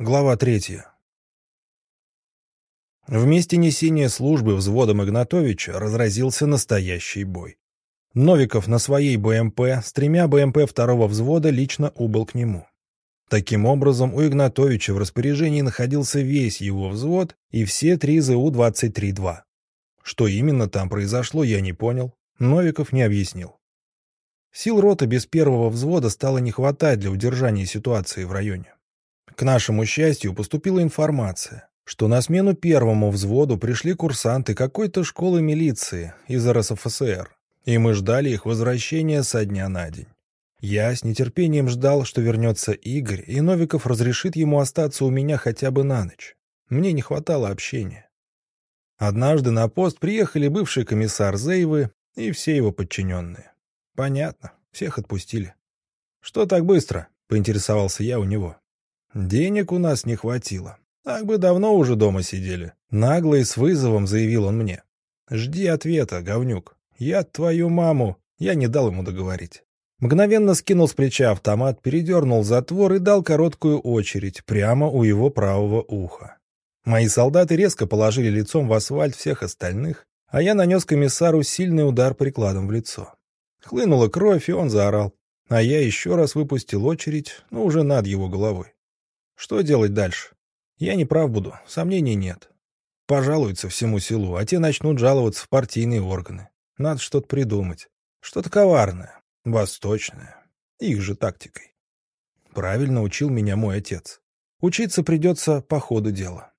Глава третья. В месте несения службы взводом Игнатовича разразился настоящий бой. Новиков на своей БМП с тремя БМП второго взвода лично убыл к нему. Таким образом, у Игнатовича в распоряжении находился весь его взвод и все три ЗУ-23-2. Что именно там произошло, я не понял. Новиков не объяснил. Сил роты без первого взвода стало не хватать для удержания ситуации в районе. К нашему счастью, поступила информация, что на смену первому взводу пришли курсанты какой-то школы милиции из РСФСР, и мы ждали их возвращения со дня на день. Я с нетерпением ждал, что вернется Игорь, и Новиков разрешит ему остаться у меня хотя бы на ночь. Мне не хватало общения. Однажды на пост приехали бывший комиссар Зейвы и все его подчиненные. Понятно, всех отпустили. «Что так быстро?» — поинтересовался я у него. Денег у нас не хватило. Так бы давно уже дома сидели. Нагло и с вызовом заявил он мне. Жди ответа, говнюк. Я твою маму. Я не дал ему договорить. Мгновенно скинул с плеча автомат, передернул затвор и дал короткую очередь прямо у его правого уха. Мои солдаты резко положили лицом в асфальт всех остальных, а я нанес комиссару сильный удар прикладом в лицо. Хлынула кровь, и он заорал. А я еще раз выпустил очередь, но уже над его головой. Что делать дальше? Я не прав буду, сомнений нет. Пожалуются всему селу, а те начнут жаловаться в партийные органы. Надо что-то придумать. Что-то коварное, восточное. Их же тактикой. Правильно учил меня мой отец. Учиться придется по ходу дела.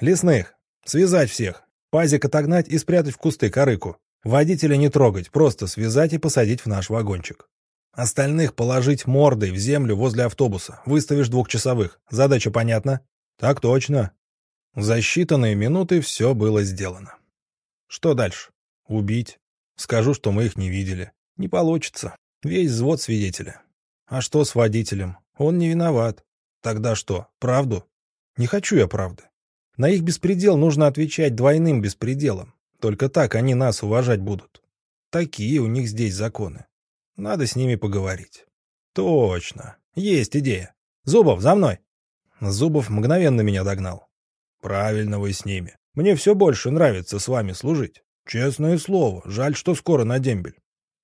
Лесных. Связать всех. Пазик отогнать и спрятать в кусты корыку. Водителя не трогать, просто связать и посадить в наш вагончик. Остальных положить мордой в землю возле автобуса. Выставишь двухчасовых. Задача понятна? Так точно. За считанные минуты все было сделано. Что дальше? Убить. Скажу, что мы их не видели. Не получится. Весь взвод свидетеля. А что с водителем? Он не виноват. Тогда что, правду? Не хочу я правды. На их беспредел нужно отвечать двойным беспределом. Только так они нас уважать будут. Такие у них здесь законы. Надо с ними поговорить. Точно. Есть идея. Зубов, за мной. Зубов мгновенно меня догнал. Правильно вы с ними. Мне все больше нравится с вами служить. Честное слово, жаль, что скоро на дембель.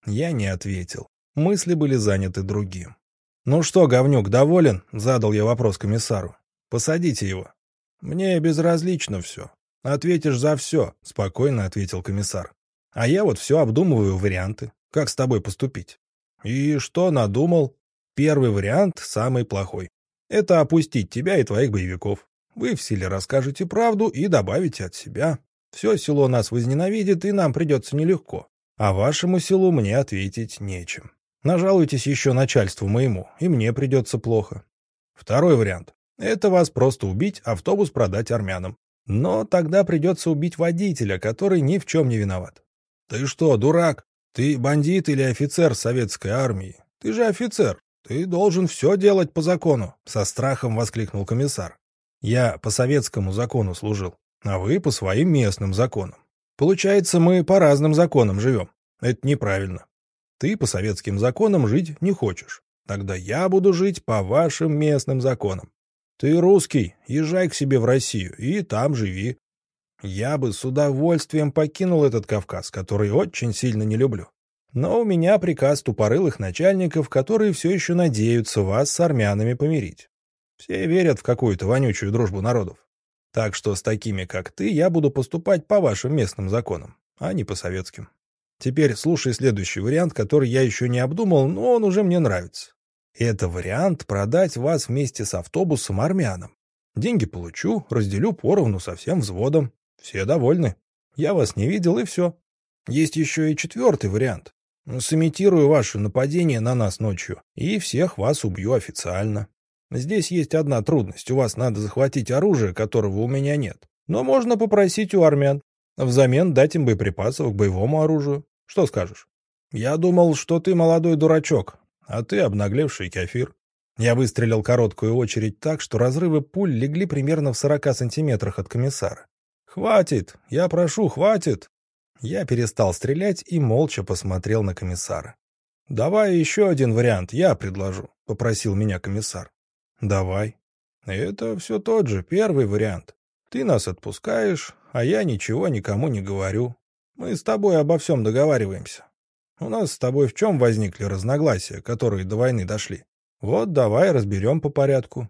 Я не ответил. Мысли были заняты другим. «Ну что, говнюк, доволен?» — задал я вопрос комиссару. «Посадите его». «Мне безразлично все. Ответишь за все», — спокойно ответил комиссар. «А я вот все обдумываю варианты. Как с тобой поступить?» И что надумал? Первый вариант самый плохой. Это опустить тебя и твоих боевиков. Вы в силе расскажете правду и добавите от себя. Все село нас возненавидит, и нам придется нелегко. А вашему селу мне ответить нечем. Нажалуйтесь еще начальству моему, и мне придется плохо. Второй вариант. Это вас просто убить, автобус продать армянам. Но тогда придется убить водителя, который ни в чем не виноват. Ты что, дурак? Ты бандит или офицер советской армии? Ты же офицер. Ты должен все делать по закону, со страхом воскликнул комиссар. Я по советскому закону служил, а вы по своим местным законам. Получается, мы по разным законам живем. Это неправильно. Ты по советским законам жить не хочешь. Тогда я буду жить по вашим местным законам. Ты русский, езжай к себе в Россию и там живи. Я бы с удовольствием покинул этот Кавказ, который очень сильно не люблю. Но у меня приказ тупорылых начальников, которые все еще надеются вас с армянами помирить. Все верят в какую-то вонючую дружбу народов. Так что с такими, как ты, я буду поступать по вашим местным законам, а не по советским. Теперь слушай следующий вариант, который я еще не обдумал, но он уже мне нравится. Это вариант продать вас вместе с автобусом армянам. Деньги получу, разделю поровну со всем взводом. Все довольны. Я вас не видел, и все. Есть еще и четвертый вариант. Сымитирую ваше нападение на нас ночью, и всех вас убью официально. Здесь есть одна трудность. У вас надо захватить оружие, которого у меня нет. Но можно попросить у армян. Взамен дать им боеприпасов к боевому оружию. Что скажешь? Я думал, что ты молодой дурачок, а ты обнаглевший кефир. Я выстрелил короткую очередь так, что разрывы пуль легли примерно в сорока сантиметрах от комиссара. «Хватит! Я прошу, хватит!» Я перестал стрелять и молча посмотрел на комиссара. «Давай еще один вариант, я предложу», — попросил меня комиссар. «Давай». Это все тот же, первый вариант. Ты нас отпускаешь, а я ничего никому не говорю. Мы с тобой обо всем договариваемся. У нас с тобой в чем возникли разногласия, которые до войны дошли? Вот давай разберем по порядку.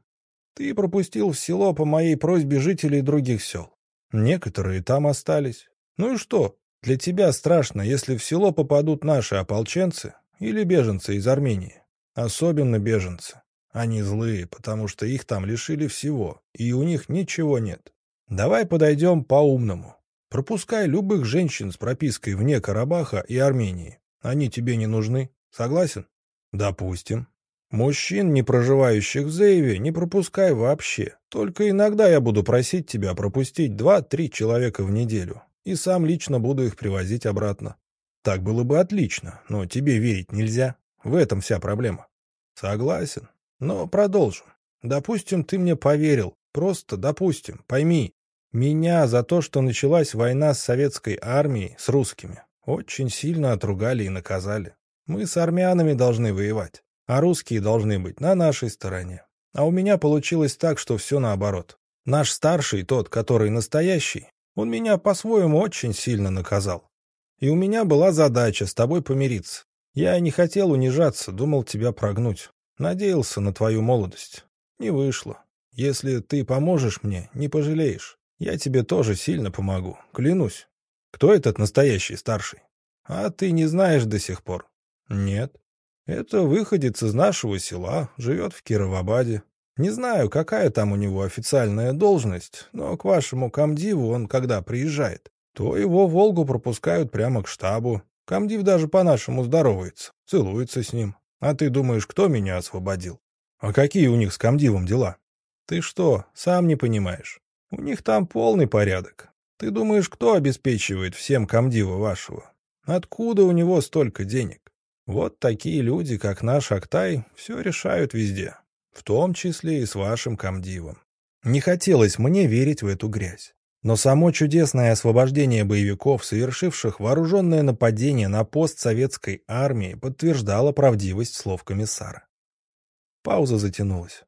Ты пропустил в село по моей просьбе жителей других сел. Некоторые там остались. Ну и что? Для тебя страшно, если в село попадут наши ополченцы или беженцы из Армении. Особенно беженцы. Они злые, потому что их там лишили всего, и у них ничего нет. Давай подойдем по-умному. Пропускай любых женщин с пропиской вне Карабаха и Армении. Они тебе не нужны. Согласен? Допустим. Мужчин, не проживающих в Зееве, не пропускай вообще. Только иногда я буду просить тебя пропустить два-три человека в неделю. И сам лично буду их привозить обратно. Так было бы отлично, но тебе верить нельзя. В этом вся проблема. Согласен. Но продолжим. Допустим, ты мне поверил. Просто допустим. Пойми, меня за то, что началась война с советской армией, с русскими, очень сильно отругали и наказали. Мы с армянами должны воевать, а русские должны быть на нашей стороне. А у меня получилось так, что все наоборот. Наш старший, тот, который настоящий, он меня по-своему очень сильно наказал. И у меня была задача с тобой помириться. Я не хотел унижаться, думал тебя прогнуть. Надеялся на твою молодость. Не вышло. Если ты поможешь мне, не пожалеешь. Я тебе тоже сильно помогу, клянусь. Кто этот настоящий старший? А ты не знаешь до сих пор? Нет. Это выходец из нашего села, живет в Кировабаде. Не знаю, какая там у него официальная должность, но к вашему комдиву он, когда приезжает, то его Волгу пропускают прямо к штабу. Комдив даже по-нашему здоровается, целуется с ним. А ты думаешь, кто меня освободил? А какие у них с комдивом дела? Ты что, сам не понимаешь? У них там полный порядок. Ты думаешь, кто обеспечивает всем комдива вашего? Откуда у него столько денег? Вот такие люди, как наш Актай, все решают везде, в том числе и с вашим комдивом. Не хотелось мне верить в эту грязь. Но само чудесное освобождение боевиков, совершивших вооруженное нападение на пост советской армии, подтверждало правдивость слов комиссара. Пауза затянулась.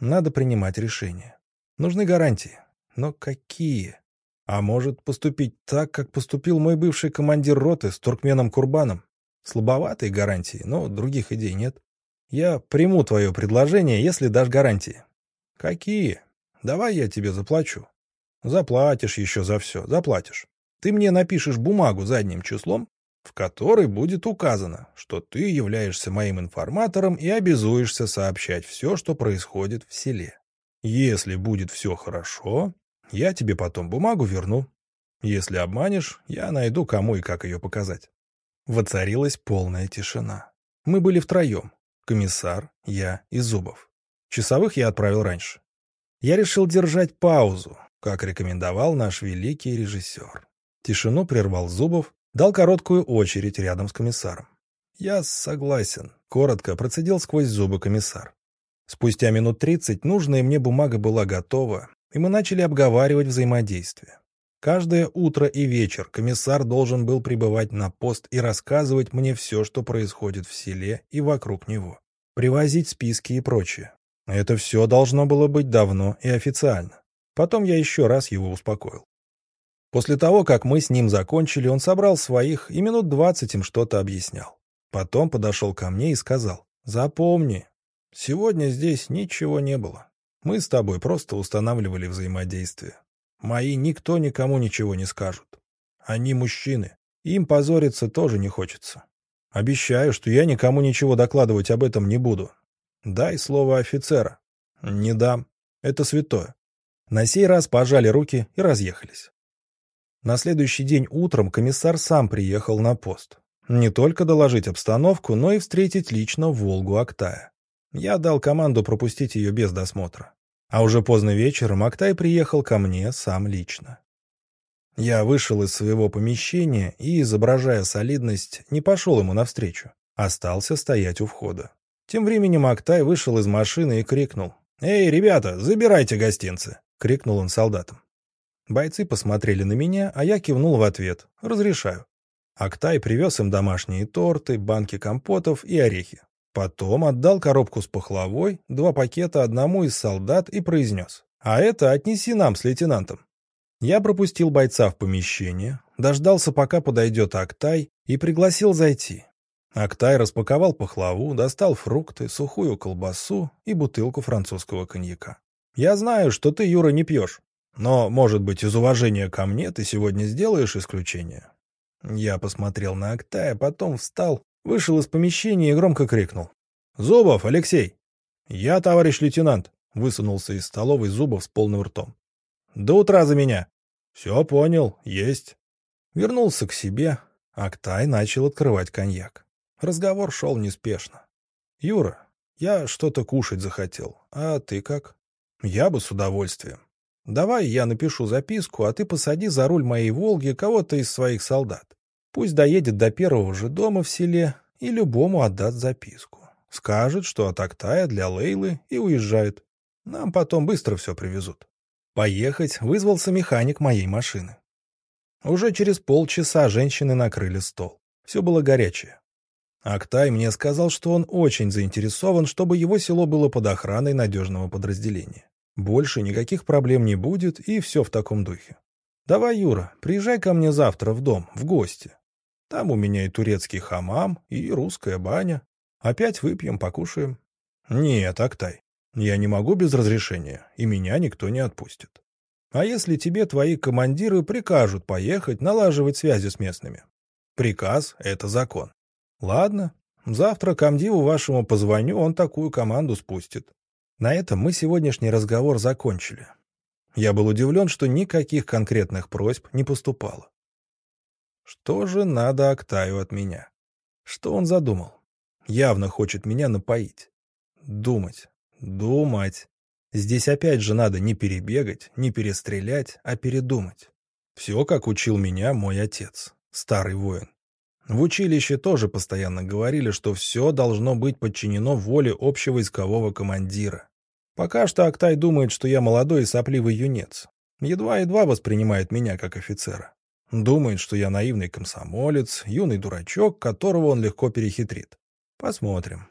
Надо принимать решение. Нужны гарантии. Но какие? А может поступить так, как поступил мой бывший командир роты с туркменом Курбаном? Слабоватые гарантии, но других идей нет. Я приму твое предложение, если дашь гарантии. Какие? Давай я тебе заплачу. Заплатишь еще за все, заплатишь. Ты мне напишешь бумагу задним числом, в которой будет указано, что ты являешься моим информатором и обязуешься сообщать все, что происходит в селе. Если будет все хорошо, я тебе потом бумагу верну. Если обманешь, я найду, кому и как ее показать. Воцарилась полная тишина. Мы были втроем. Комиссар, я и Зубов. Часовых я отправил раньше. Я решил держать паузу, как рекомендовал наш великий режиссер. Тишину прервал Зубов, дал короткую очередь рядом с комиссаром. «Я согласен», — коротко процедил сквозь зубы комиссар. Спустя минут тридцать нужная мне бумага была готова, и мы начали обговаривать взаимодействие. Каждое утро и вечер комиссар должен был прибывать на пост и рассказывать мне все, что происходит в селе и вокруг него. Привозить списки и прочее. Это все должно было быть давно и официально. Потом я еще раз его успокоил. После того, как мы с ним закончили, он собрал своих и минут двадцать им что-то объяснял. Потом подошел ко мне и сказал, «Запомни, сегодня здесь ничего не было. Мы с тобой просто устанавливали взаимодействие. Мои никто никому ничего не скажут. Они мужчины, им позориться тоже не хочется. Обещаю, что я никому ничего докладывать об этом не буду. Дай слово офицера. Не дам. Это святое. На сей раз пожали руки и разъехались. На следующий день утром комиссар сам приехал на пост. Не только доложить обстановку, но и встретить лично Волгу Актая. Я дал команду пропустить ее без досмотра. А уже поздно вечером Актай приехал ко мне сам лично. Я вышел из своего помещения и, изображая солидность, не пошел ему навстречу. Остался стоять у входа. Тем временем Актай вышел из машины и крикнул. «Эй, ребята, забирайте гостинцы!» — крикнул он солдатам. Бойцы посмотрели на меня, а я кивнул в ответ. «Разрешаю». Актай привез им домашние торты, банки компотов и орехи. Потом отдал коробку с пахлавой, два пакета одному из солдат и произнес. «А это отнеси нам с лейтенантом». Я пропустил бойца в помещение, дождался, пока подойдет Актай, и пригласил зайти. Актай распаковал пахлаву, достал фрукты, сухую колбасу и бутылку французского коньяка. «Я знаю, что ты, Юра, не пьешь, но, может быть, из уважения ко мне ты сегодня сделаешь исключение?» Я посмотрел на Актая, потом встал, вышел из помещения и громко крикнул. «Зубов, Алексей!» «Я, товарищ лейтенант!» — высунулся из столовой Зубов с полным ртом. «До утра за меня!» «Все понял, есть!» Вернулся к себе, Актай начал открывать коньяк. Разговор шел неспешно. «Юра, я что-то кушать захотел. А ты как?» «Я бы с удовольствием. Давай я напишу записку, а ты посади за руль моей «Волги» кого-то из своих солдат. Пусть доедет до первого же дома в селе и любому отдаст записку. Скажет, что от Актая для Лейлы и уезжает. Нам потом быстро все привезут». Поехать вызвался механик моей машины. Уже через полчаса женщины накрыли стол. Все было горячее. Актай мне сказал, что он очень заинтересован, чтобы его село было под охраной надежного подразделения. Больше никаких проблем не будет, и все в таком духе. Давай, Юра, приезжай ко мне завтра в дом, в гости. Там у меня и турецкий хамам, и русская баня. Опять выпьем, покушаем. Нет, Актай, я не могу без разрешения, и меня никто не отпустит. А если тебе твои командиры прикажут поехать налаживать связи с местными? Приказ — это закон. Ладно, завтра комдиву вашему позвоню, он такую команду спустит. На этом мы сегодняшний разговор закончили. Я был удивлен, что никаких конкретных просьб не поступало. Что же надо Актаю от меня? Что он задумал? Явно хочет меня напоить. Думать, думать. Здесь опять же надо не перебегать, не перестрелять, а передумать. Все, как учил меня мой отец, старый воин. В училище тоже постоянно говорили, что все должно быть подчинено воле общевойскового командира. Пока что Актай думает, что я молодой и сопливый юнец. Едва-едва воспринимает меня как офицера. Думает, что я наивный комсомолец, юный дурачок, которого он легко перехитрит. Посмотрим.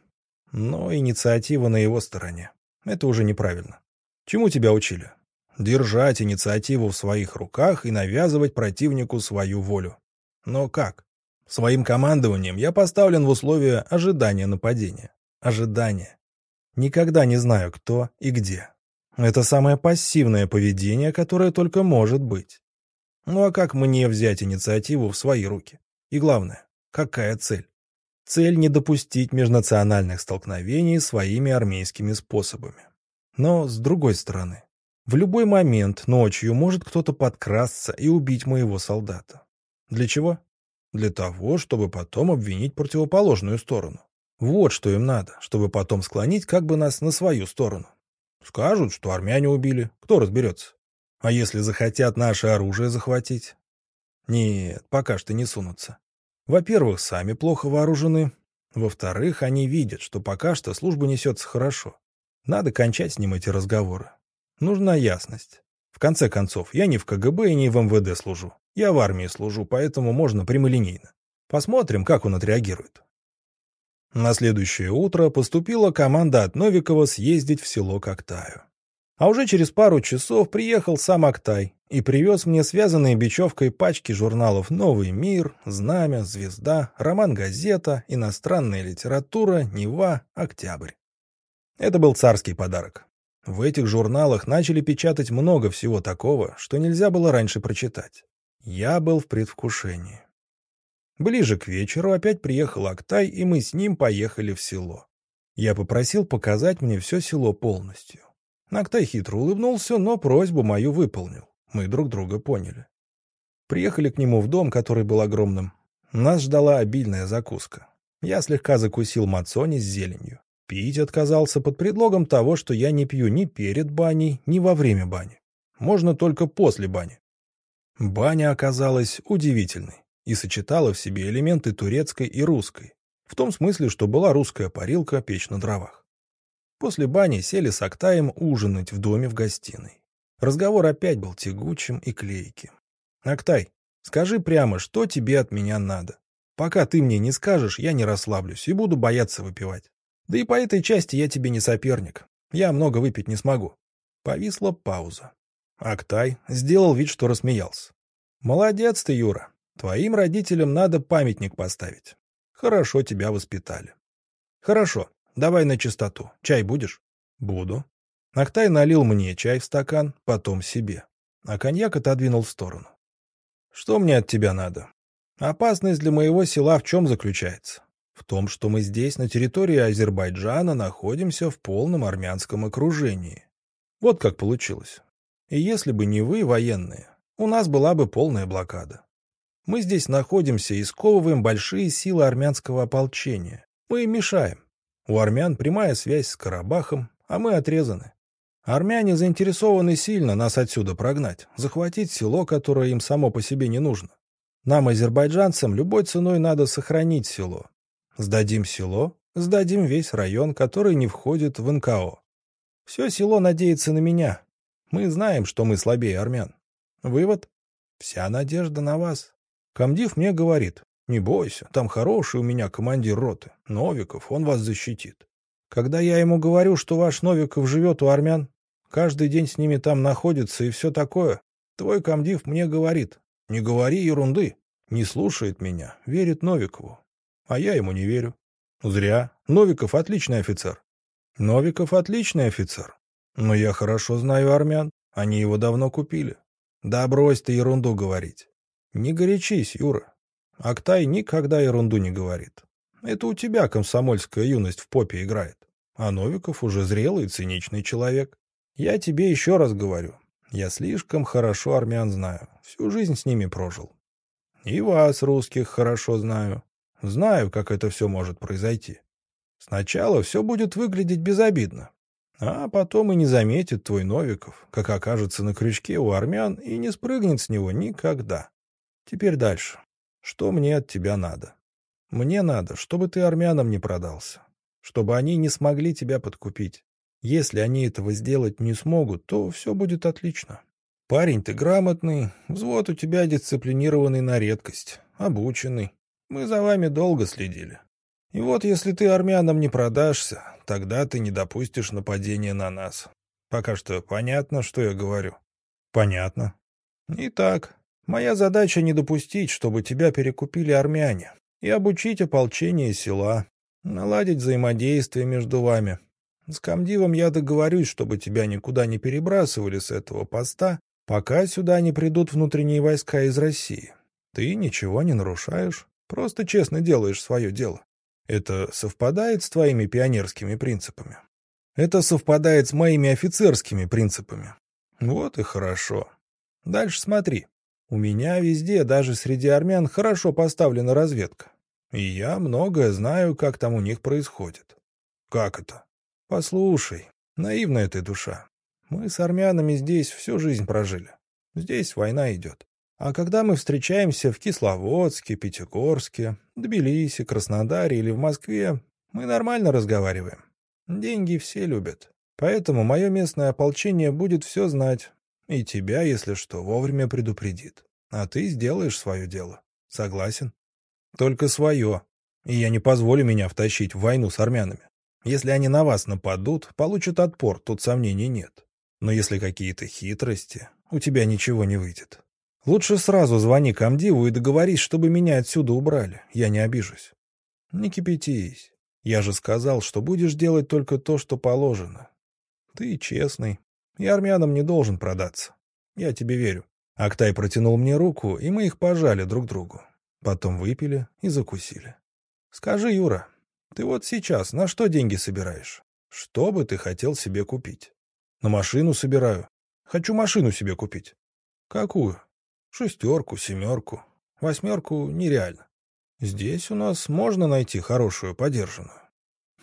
Но инициатива на его стороне. Это уже неправильно. Чему тебя учили? Держать инициативу в своих руках и навязывать противнику свою волю. Но как? Своим командованием я поставлен в условия ожидания нападения. Ожидания. Никогда не знаю, кто и где. Это самое пассивное поведение, которое только может быть. Ну а как мне взять инициативу в свои руки? И главное, какая цель? Цель не допустить межнациональных столкновений своими армейскими способами. Но с другой стороны, в любой момент ночью может кто-то подкрасться и убить моего солдата. Для чего? Для того, чтобы потом обвинить противоположную сторону. Вот что им надо, чтобы потом склонить как бы нас на свою сторону. Скажут, что армяне убили, кто разберется. А если захотят наше оружие захватить? Нет, пока что не сунутся. Во-первых, сами плохо вооружены. Во-вторых, они видят, что пока что служба несется хорошо. Надо кончать с ним эти разговоры. Нужна ясность. В конце концов, я не в КГБ и не в МВД служу. Я в армии служу, поэтому можно прямолинейно. Посмотрим, как он отреагирует. На следующее утро поступила команда от Новикова съездить в село Коктаю. А уже через пару часов приехал сам Актай и привез мне связанные бечевкой пачки журналов «Новый мир», «Знамя», «Звезда», «Роман-газета», «Иностранная литература», «Нева», «Октябрь». Это был царский подарок. В этих журналах начали печатать много всего такого, что нельзя было раньше прочитать. Я был в предвкушении. Ближе к вечеру опять приехал Актай, и мы с ним поехали в село. Я попросил показать мне все село полностью. Актай хитро улыбнулся, но просьбу мою выполнил. Мы друг друга поняли. Приехали к нему в дом, который был огромным. Нас ждала обильная закуска. Я слегка закусил мацони с зеленью. Пить отказался под предлогом того, что я не пью ни перед баней, ни во время бани. Можно только после бани. Баня оказалась удивительной и сочетала в себе элементы турецкой и русской, в том смысле, что была русская парилка, печь на дровах. После бани сели с Актаем ужинать в доме в гостиной. Разговор опять был тягучим и клейким. «Актай, скажи прямо, что тебе от меня надо? Пока ты мне не скажешь, я не расслаблюсь и буду бояться выпивать. Да и по этой части я тебе не соперник. Я много выпить не смогу. Повисла пауза. Актай сделал вид, что рассмеялся. «Молодец ты, Юра. Твоим родителям надо памятник поставить. Хорошо тебя воспитали». «Хорошо. Давай на чистоту. Чай будешь?» «Буду». Актай налил мне чай в стакан, потом себе. А коньяк отодвинул в сторону. «Что мне от тебя надо? Опасность для моего села в чем заключается? В том, что мы здесь, на территории Азербайджана, находимся в полном армянском окружении. Вот как получилось. И если бы не вы, военные, у нас была бы полная блокада. Мы здесь находимся и сковываем большие силы армянского ополчения. Мы им мешаем. У армян прямая связь с Карабахом, а мы отрезаны. Армяне заинтересованы сильно нас отсюда прогнать, захватить село, которое им само по себе не нужно. Нам, азербайджанцам, любой ценой надо сохранить село. Сдадим село, сдадим весь район, который не входит в НКО. Все село надеется на меня, мы знаем, что мы слабее армян. Вывод? Вся надежда на вас. Комдив мне говорит, не бойся, там хороший у меня командир роты. Новиков, он вас защитит. Когда я ему говорю, что ваш Новиков живет у армян, каждый день с ними там находится и все такое, твой комдив мне говорит, не говори ерунды. Не слушает меня, верит Новикову. А я ему не верю. Зря. Новиков отличный офицер. Новиков отличный офицер. Но я хорошо знаю армян, они его давно купили. Да брось ты ерунду говорить. Не горячись, Юра. Актай никогда ерунду не говорит. Это у тебя комсомольская юность в попе играет. А Новиков уже зрелый циничный человек. Я тебе еще раз говорю. Я слишком хорошо армян знаю. Всю жизнь с ними прожил. И вас, русских, хорошо знаю. Знаю, как это все может произойти. Сначала все будет выглядеть безобидно. А потом и не заметит твой Новиков, как окажется на крючке у армян и не спрыгнет с него никогда. Теперь дальше. Что мне от тебя надо? Мне надо, чтобы ты армянам не продался, чтобы они не смогли тебя подкупить. Если они этого сделать не смогут, то все будет отлично. Парень ты грамотный, взвод у тебя дисциплинированный на редкость, обученный. Мы за вами долго следили. И вот если ты армянам не продашься, тогда ты не допустишь нападения на нас. Пока что понятно, что я говорю? Понятно. Итак, моя задача не допустить, чтобы тебя перекупили армяне, и обучить ополчение села, наладить взаимодействие между вами. С комдивом я договорюсь, чтобы тебя никуда не перебрасывали с этого поста, пока сюда не придут внутренние войска из России. Ты ничего не нарушаешь, просто честно делаешь свое дело. Это совпадает с твоими пионерскими принципами? Это совпадает с моими офицерскими принципами. Вот и хорошо. Дальше смотри. У меня везде, даже среди армян, хорошо поставлена разведка. И я многое знаю, как там у них происходит. Как это? Послушай, наивная ты душа. Мы с армянами здесь всю жизнь прожили. Здесь война идет. А когда мы встречаемся в Кисловодске, Пятигорске, Тбилиси, Краснодаре или в Москве, мы нормально разговариваем. Деньги все любят. Поэтому мое местное ополчение будет все знать. И тебя, если что, вовремя предупредит. А ты сделаешь свое дело. Согласен? Только свое. И я не позволю меня втащить в войну с армянами. Если они на вас нападут, получат отпор, тут сомнений нет. Но если какие-то хитрости, у тебя ничего не выйдет. Лучше сразу звони комдиву и договорись, чтобы меня отсюда убрали. Я не обижусь. Не кипятись. Я же сказал, что будешь делать только то, что положено. Ты честный. И армянам не должен продаться. Я тебе верю. Актай протянул мне руку, и мы их пожали друг другу. Потом выпили и закусили. Скажи, Юра, ты вот сейчас на что деньги собираешь? Что бы ты хотел себе купить? На машину собираю. Хочу машину себе купить. Какую? Шестерку, семерку, восьмерку нереально. Здесь у нас можно найти хорошую подержанную.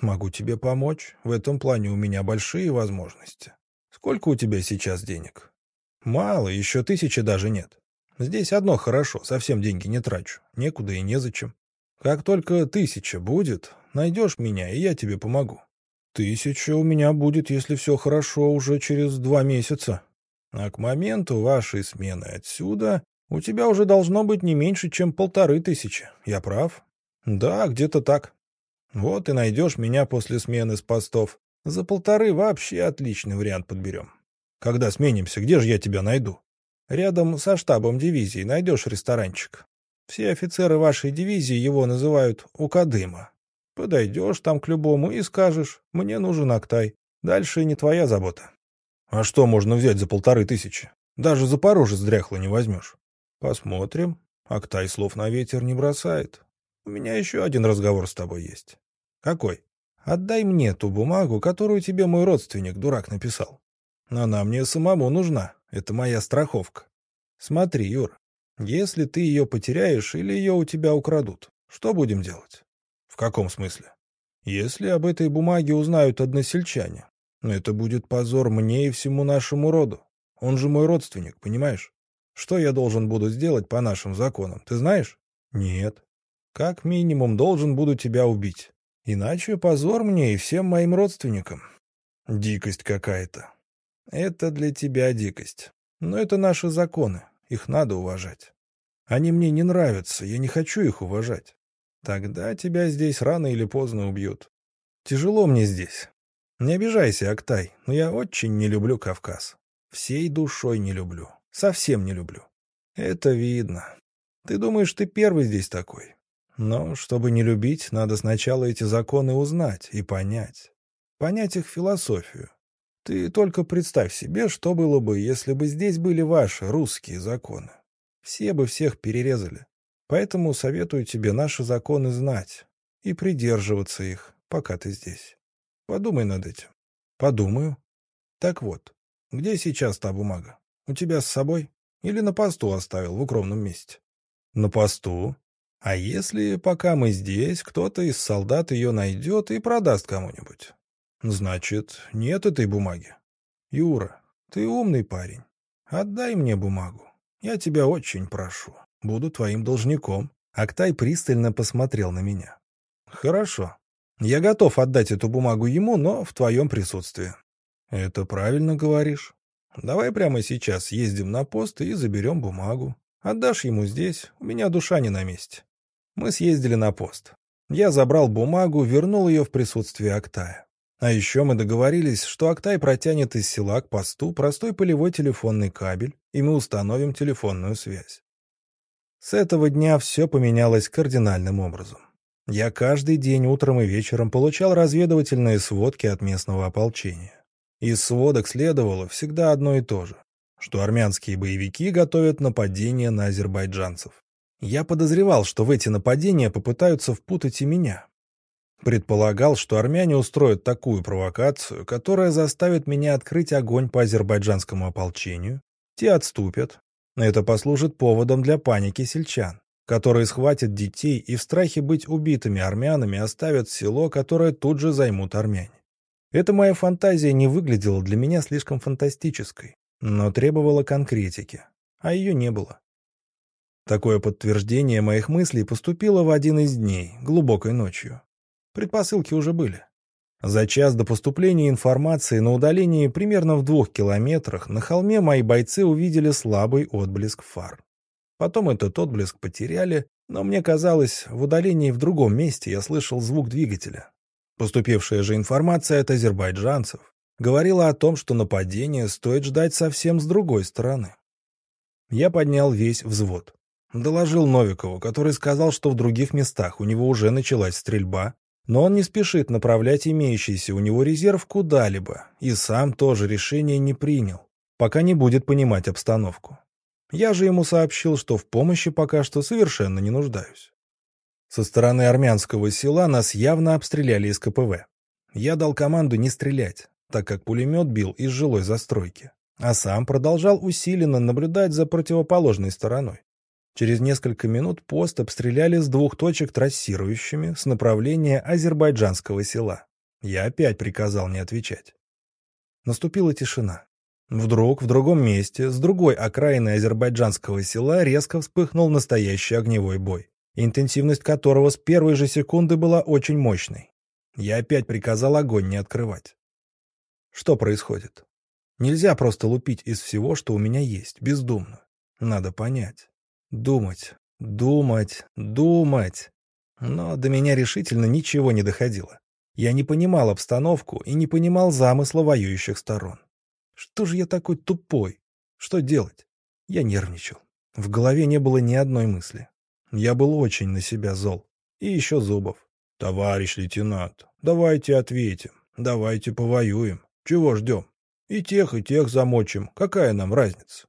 Могу тебе помочь. В этом плане у меня большие возможности. Сколько у тебя сейчас денег? Мало, еще тысячи даже нет. Здесь одно хорошо, совсем деньги не трачу. Некуда и незачем. Как только тысяча будет, найдешь меня, и я тебе помогу. Тысяча у меня будет, если все хорошо, уже через два месяца. А к моменту вашей смены отсюда у тебя уже должно быть не меньше, чем полторы тысячи. Я прав? Да, где-то так. Вот и найдешь меня после смены с постов. За полторы вообще отличный вариант подберем. Когда сменимся, где же я тебя найду? Рядом со штабом дивизии найдешь ресторанчик. Все офицеры вашей дивизии его называют «Укадыма». Подойдешь там к любому и скажешь «Мне нужен Актай». Дальше не твоя забота. А что можно взять за полторы тысячи? Даже Запорожец дряхло не возьмешь. Посмотрим. Актай слов на ветер не бросает. У меня еще один разговор с тобой есть. Какой? Отдай мне ту бумагу, которую тебе мой родственник, дурак, написал. Она мне самому нужна. Это моя страховка. Смотри, Юр, если ты ее потеряешь или ее у тебя украдут, что будем делать? В каком смысле? Если об этой бумаге узнают односельчане, это будет позор мне и всему нашему роду. Он же мой родственник, понимаешь? Что я должен буду сделать по нашим законам, ты знаешь? Нет. Как минимум должен буду тебя убить. Иначе позор мне и всем моим родственникам. Дикость какая-то. Это для тебя дикость. Но это наши законы, их надо уважать. Они мне не нравятся, я не хочу их уважать. Тогда тебя здесь рано или поздно убьют. Тяжело мне здесь. Не обижайся, Актай, но я очень не люблю Кавказ. Всей душой не люблю. Совсем не люблю. Это видно. Ты думаешь, ты первый здесь такой. Но, чтобы не любить, надо сначала эти законы узнать и понять. Понять их философию. Ты только представь себе, что было бы, если бы здесь были ваши русские законы. Все бы всех перерезали. Поэтому советую тебе наши законы знать и придерживаться их, пока ты здесь. Подумай над этим. Подумаю. Так вот, где сейчас та бумага? У тебя с собой? Или на посту оставил в укромном месте? На посту. А если, пока мы здесь, кто-то из солдат ее найдет и продаст кому-нибудь? Значит, нет этой бумаги. Юра, ты умный парень. Отдай мне бумагу. Я тебя очень прошу. Буду твоим должником. Актай пристально посмотрел на меня. Хорошо. Я готов отдать эту бумагу ему, но в твоем присутствии. Это правильно говоришь. Давай прямо сейчас ездим на пост и заберем бумагу. Отдашь ему здесь, у меня душа не на месте. Мы съездили на пост. Я забрал бумагу, вернул ее в присутствие Актая. А еще мы договорились, что Актай протянет из села к посту простой полевой телефонный кабель, и мы установим телефонную связь. С этого дня все поменялось кардинальным образом. Я каждый день утром и вечером получал разведывательные сводки от местного ополчения. Из сводок следовало всегда одно и то же, что армянские боевики готовят нападение на азербайджанцев. Я подозревал, что в эти нападения попытаются впутать и меня, Предполагал, что армяне устроят такую провокацию, которая заставит меня открыть огонь по азербайджанскому ополчению. Те отступят. Это послужит поводом для паники сельчан, которые схватят детей и в страхе быть убитыми армянами оставят село, которое тут же займут армяне. Эта моя фантазия не выглядела для меня слишком фантастической, но требовала конкретики, а ее не было. Такое подтверждение моих мыслей поступило в один из дней, глубокой ночью. Предпосылки уже были. За час до поступления информации на удалении примерно в двух километрах на холме мои бойцы увидели слабый отблеск фар. Потом этот отблеск потеряли, но мне казалось, в удалении в другом месте я слышал звук двигателя. Поступившая же информация от азербайджанцев говорила о том, что нападение стоит ждать совсем с другой стороны. Я поднял весь взвод. Доложил Новикову, который сказал, что в других местах у него уже началась стрельба, но он не спешит направлять имеющийся у него резерв куда-либо, и сам тоже решение не принял, пока не будет понимать обстановку. Я же ему сообщил, что в помощи пока что совершенно не нуждаюсь. Со стороны армянского села нас явно обстреляли из КПВ. Я дал команду не стрелять, так как пулемет бил из жилой застройки, а сам продолжал усиленно наблюдать за противоположной стороной. Через несколько минут пост обстреляли с двух точек трассирующими с направления азербайджанского села. Я опять приказал не отвечать. Наступила тишина. Вдруг в другом месте, с другой окраины азербайджанского села, резко вспыхнул настоящий огневой бой, интенсивность которого с первой же секунды была очень мощной. Я опять приказал огонь не открывать. Что происходит? Нельзя просто лупить из всего, что у меня есть, бездумно. Надо понять. Думать, думать, думать. Но до меня решительно ничего не доходило. Я не понимал обстановку и не понимал замысла воюющих сторон. Что же я такой тупой? Что делать? Я нервничал. В голове не было ни одной мысли. Я был очень на себя зол. И еще Зубов. «Товарищ лейтенант, давайте ответим, давайте повоюем. Чего ждем? И тех, и тех замочим. Какая нам разница?»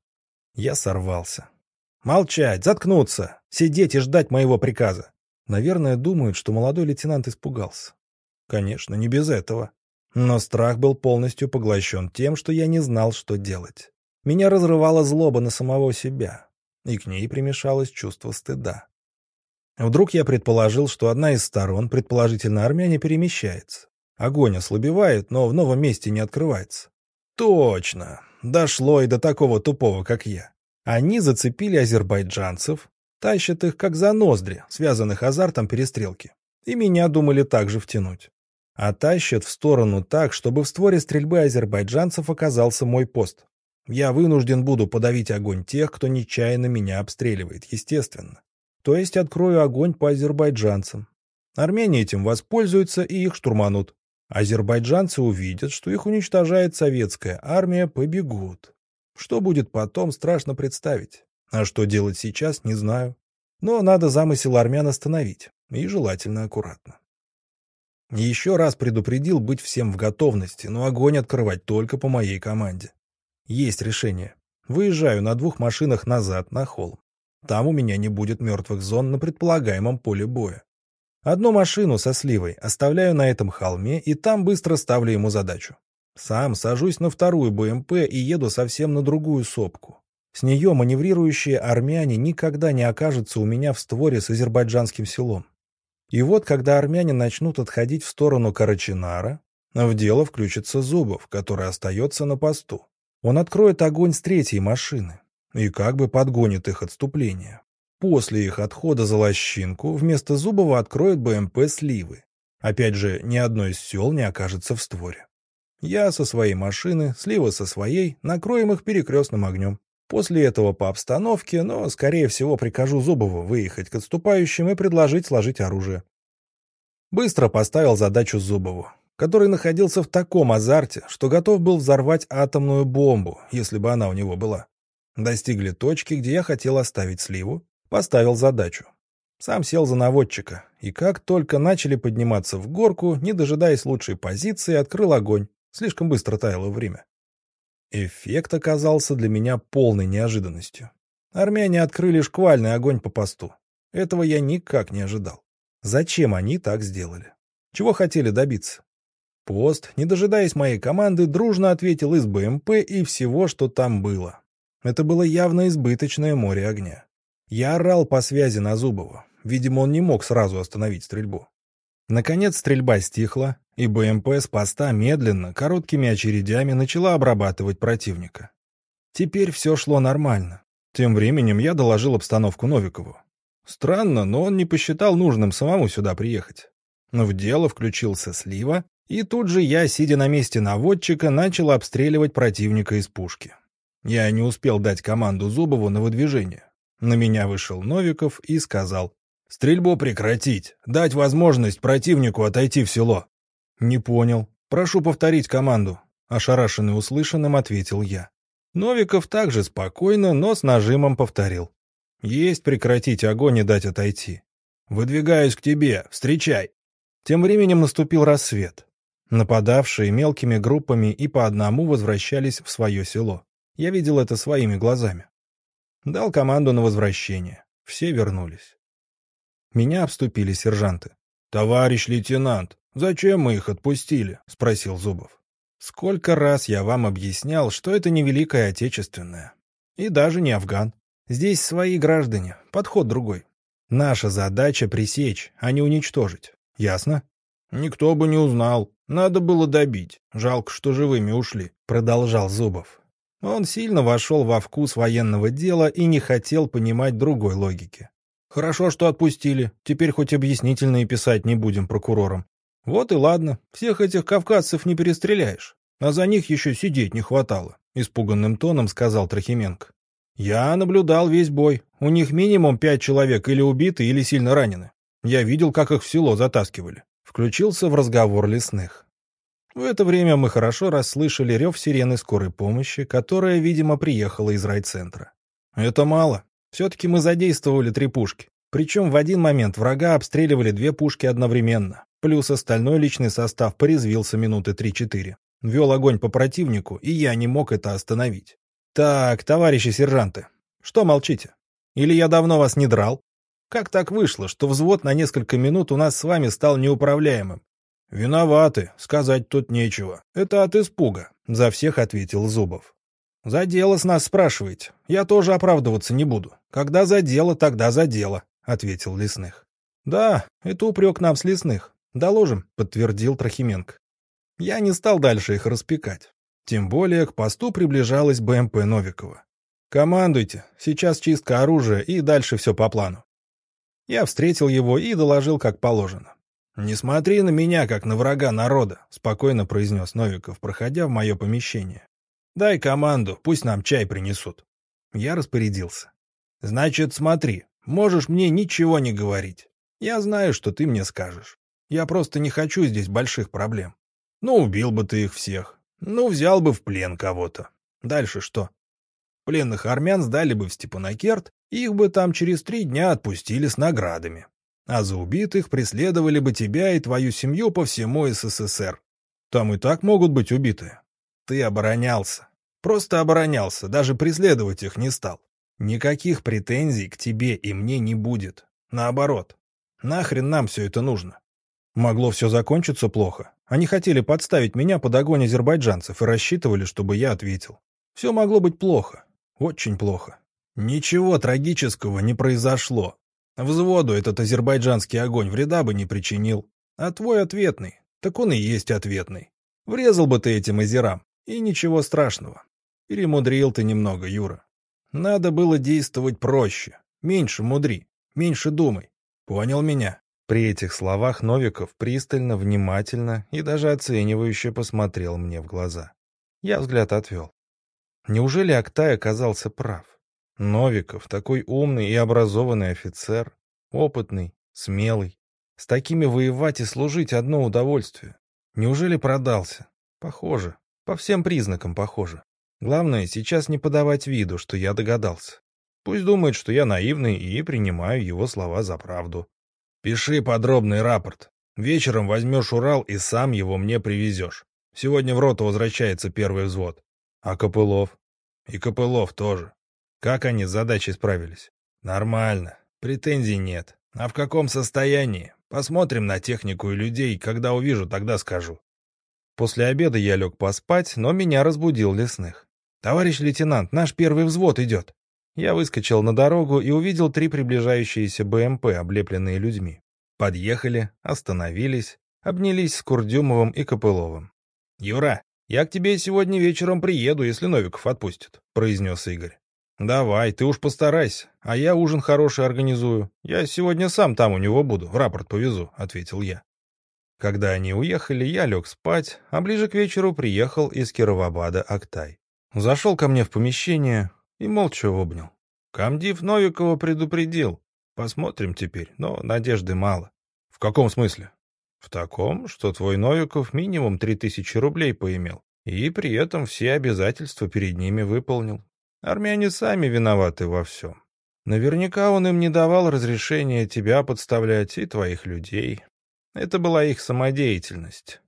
Я сорвался. «Молчать! Заткнуться! Сидеть и ждать моего приказа!» Наверное, думают, что молодой лейтенант испугался. Конечно, не без этого. Но страх был полностью поглощен тем, что я не знал, что делать. Меня разрывала злоба на самого себя, и к ней примешалось чувство стыда. Вдруг я предположил, что одна из сторон, предположительно армяне, перемещается. Огонь ослабевает, но в новом месте не открывается. Точно! Дошло и до такого тупого, как я. Они зацепили азербайджанцев, тащат их как за ноздри, связанных азартом перестрелки. И меня думали также втянуть а тащат в сторону так, чтобы в створе стрельбы азербайджанцев оказался мой пост. Я вынужден буду подавить огонь тех, кто нечаянно меня обстреливает, естественно. То есть открою огонь по азербайджанцам. Армяне этим воспользуются и их штурманут. Азербайджанцы увидят, что их уничтожает советская армия, побегут. Что будет потом, страшно представить. А что делать сейчас, не знаю. Но надо замысел армян остановить. И желательно аккуратно. Еще раз предупредил быть всем в готовности, но огонь открывать только по моей команде. Есть решение. Выезжаю на двух машинах назад, на холм. Там у меня не будет мертвых зон на предполагаемом поле боя. Одну машину со сливой оставляю на этом холме и там быстро ставлю ему задачу. Сам сажусь на вторую БМП и еду совсем на другую сопку. С нее маневрирующие армяне никогда не окажутся у меня в створе с азербайджанским селом. И вот, когда армяне начнут отходить в сторону Карачинара, в дело включится Зубов, который остается на посту. Он откроет огонь с третьей машины и как бы подгонит их отступление. После их отхода за лощинку вместо Зубова откроет БМП «Сливы». Опять же, ни одно из сел не окажется в створе. Я со своей машины, Слива со своей, накроем их перекрестным огнем. После этого по обстановке, но, скорее всего, прикажу Зубову выехать к отступающим и предложить сложить оружие. Быстро поставил задачу Зубову, который находился в таком азарте, что готов был взорвать атомную бомбу, если бы она у него была. Достигли точки, где я хотел оставить сливу, поставил задачу. Сам сел за наводчика, и как только начали подниматься в горку, не дожидаясь лучшей позиции, открыл огонь. Слишком быстро таяло время. Эффект оказался для меня полной неожиданностью. Армяне открыли шквальный огонь по посту. Этого я никак не ожидал. Зачем они так сделали? Чего хотели добиться? Пост, не дожидаясь моей команды, дружно ответил из БМП и всего, что там было. Это было явно избыточное море огня. Я орал по связи на Зубова. Видимо, он не мог сразу остановить стрельбу. Наконец стрельба стихла, и БМП с поста медленно, короткими очередями начала обрабатывать противника. Теперь все шло нормально. Тем временем я доложил обстановку Новикову. Странно, но он не посчитал нужным самому сюда приехать. Но в дело включился Слива, и тут же я, сидя на месте наводчика, начал обстреливать противника из пушки. Я не успел дать команду Зубову на выдвижение. На меня вышел Новиков и сказал, «Стрельбу прекратить, дать возможность противнику отойти в село». «Не понял. Прошу повторить команду», — ошарашенный услышанным ответил я. Новиков также спокойно, но с нажимом повторил. «Есть прекратить огонь и дать отойти. Выдвигаюсь к тебе, встречай!» Тем временем наступил рассвет. Нападавшие мелкими группами и по одному возвращались в свое село. Я видел это своими глазами. Дал команду на возвращение. Все вернулись. Меня обступили сержанты. «Товарищ лейтенант, «Зачем мы их отпустили?» — спросил Зубов. «Сколько раз я вам объяснял, что это не Великая Отечественная. И даже не Афган. Здесь свои граждане, подход другой. Наша задача — пресечь, а не уничтожить. Ясно?» «Никто бы не узнал. Надо было добить. Жалко, что живыми ушли», — продолжал Зубов. Он сильно вошел во вкус военного дела и не хотел понимать другой логики. «Хорошо, что отпустили. Теперь хоть объяснительные писать не будем прокурорам. Вот и ладно, всех этих кавказцев не перестреляешь, а за них еще сидеть не хватало, испуганным тоном сказал Трохименко. Я наблюдал весь бой, у них минимум пять человек или убиты, или сильно ранены. Я видел, как их в село затаскивали. Включился в разговор лесных. В это время мы хорошо расслышали рев сирены скорой помощи, которая, видимо, приехала из райцентра. Это мало. Все-таки мы задействовали три пушки. Причем в один момент врага обстреливали две пушки одновременно. Плюс остальной личный состав порезвился минуты 3-4. Вел огонь по противнику, и я не мог это остановить. «Так, товарищи сержанты, что молчите? Или я давно вас не драл? Как так вышло, что взвод на несколько минут у нас с вами стал неуправляемым? «Виноваты, сказать тут нечего. Это от испуга», — за всех ответил Зубов. «За дело с нас спрашиваете. Я тоже оправдываться не буду. Когда за дело, тогда за дело», — ответил Лесных. «Да, это упрек нам с Лесных. Доложим», — подтвердил Трохименко. Я не стал дальше их распекать. Тем более к посту приближалась БМП Новикова. «Командуйте, сейчас чистка оружия и дальше все по плану». Я встретил его и доложил как положено. «Не смотри на меня, как на врага народа», — спокойно произнес Новиков, проходя в мое помещение. «Дай команду, пусть нам чай принесут». Я распорядился. «Значит, смотри, можешь мне ничего не говорить. Я знаю, что ты мне скажешь. Я просто не хочу здесь больших проблем. Ну, убил бы ты их всех. Ну, взял бы в плен кого-то. Дальше что? Пленных армян сдали бы в Степанакерт, их бы там через три дня отпустили с наградами а за убитых преследовали бы тебя и твою семью по всему СССР. Там и так могут быть убитые. Ты оборонялся. Просто оборонялся, даже преследовать их не стал. Никаких претензий к тебе и мне не будет. Наоборот. Нахрен нам все это нужно? Могло все закончиться плохо. Они хотели подставить меня под огонь азербайджанцев и рассчитывали, чтобы я ответил. Все могло быть плохо. Очень плохо. Ничего трагического не произошло. Взводу этот азербайджанский огонь вреда бы не причинил. А твой ответный, так он и есть ответный. Врезал бы ты этим озерам, и ничего страшного. Перемудрил ты немного, Юра. Надо было действовать проще. Меньше мудри, меньше думай. Понял меня?» При этих словах Новиков пристально, внимательно и даже оценивающе посмотрел мне в глаза. Я взгляд отвел. Неужели Актай оказался прав? Новиков, такой умный и образованный офицер, опытный, смелый. С такими воевать и служить одно удовольствие. Неужели продался? Похоже. По всем признакам похоже. Главное, сейчас не подавать виду, что я догадался. Пусть думает, что я наивный и принимаю его слова за правду. Пиши подробный рапорт. Вечером возьмешь Урал и сам его мне привезешь. Сегодня в роту возвращается первый взвод. А Копылов? И Копылов тоже. Как они с задачей справились? Нормально. Претензий нет. А в каком состоянии? Посмотрим на технику и людей. Когда увижу, тогда скажу. После обеда я лег поспать, но меня разбудил лесных. «Товарищ лейтенант, наш первый взвод идет». Я выскочил на дорогу и увидел три приближающиеся БМП, облепленные людьми. Подъехали, остановились, обнялись с Курдюмовым и Копыловым. «Юра, я к тебе сегодня вечером приеду, если Новиков отпустит», — произнес Игорь. «Давай, ты уж постарайся, а я ужин хороший организую. Я сегодня сам там у него буду, рапорт повезу», — ответил я. Когда они уехали, я лег спать, а ближе к вечеру приехал из Кировабада Актай. Зашел ко мне в помещение и молча обнял. Камдив Новикова предупредил. Посмотрим теперь, но надежды мало. В каком смысле? В таком, что твой Новиков минимум три тысячи рублей поимел, и при этом все обязательства перед ними выполнил. Армяне сами виноваты во всем. Наверняка он им не давал разрешения тебя подставлять и твоих людей. Это была их самодеятельность.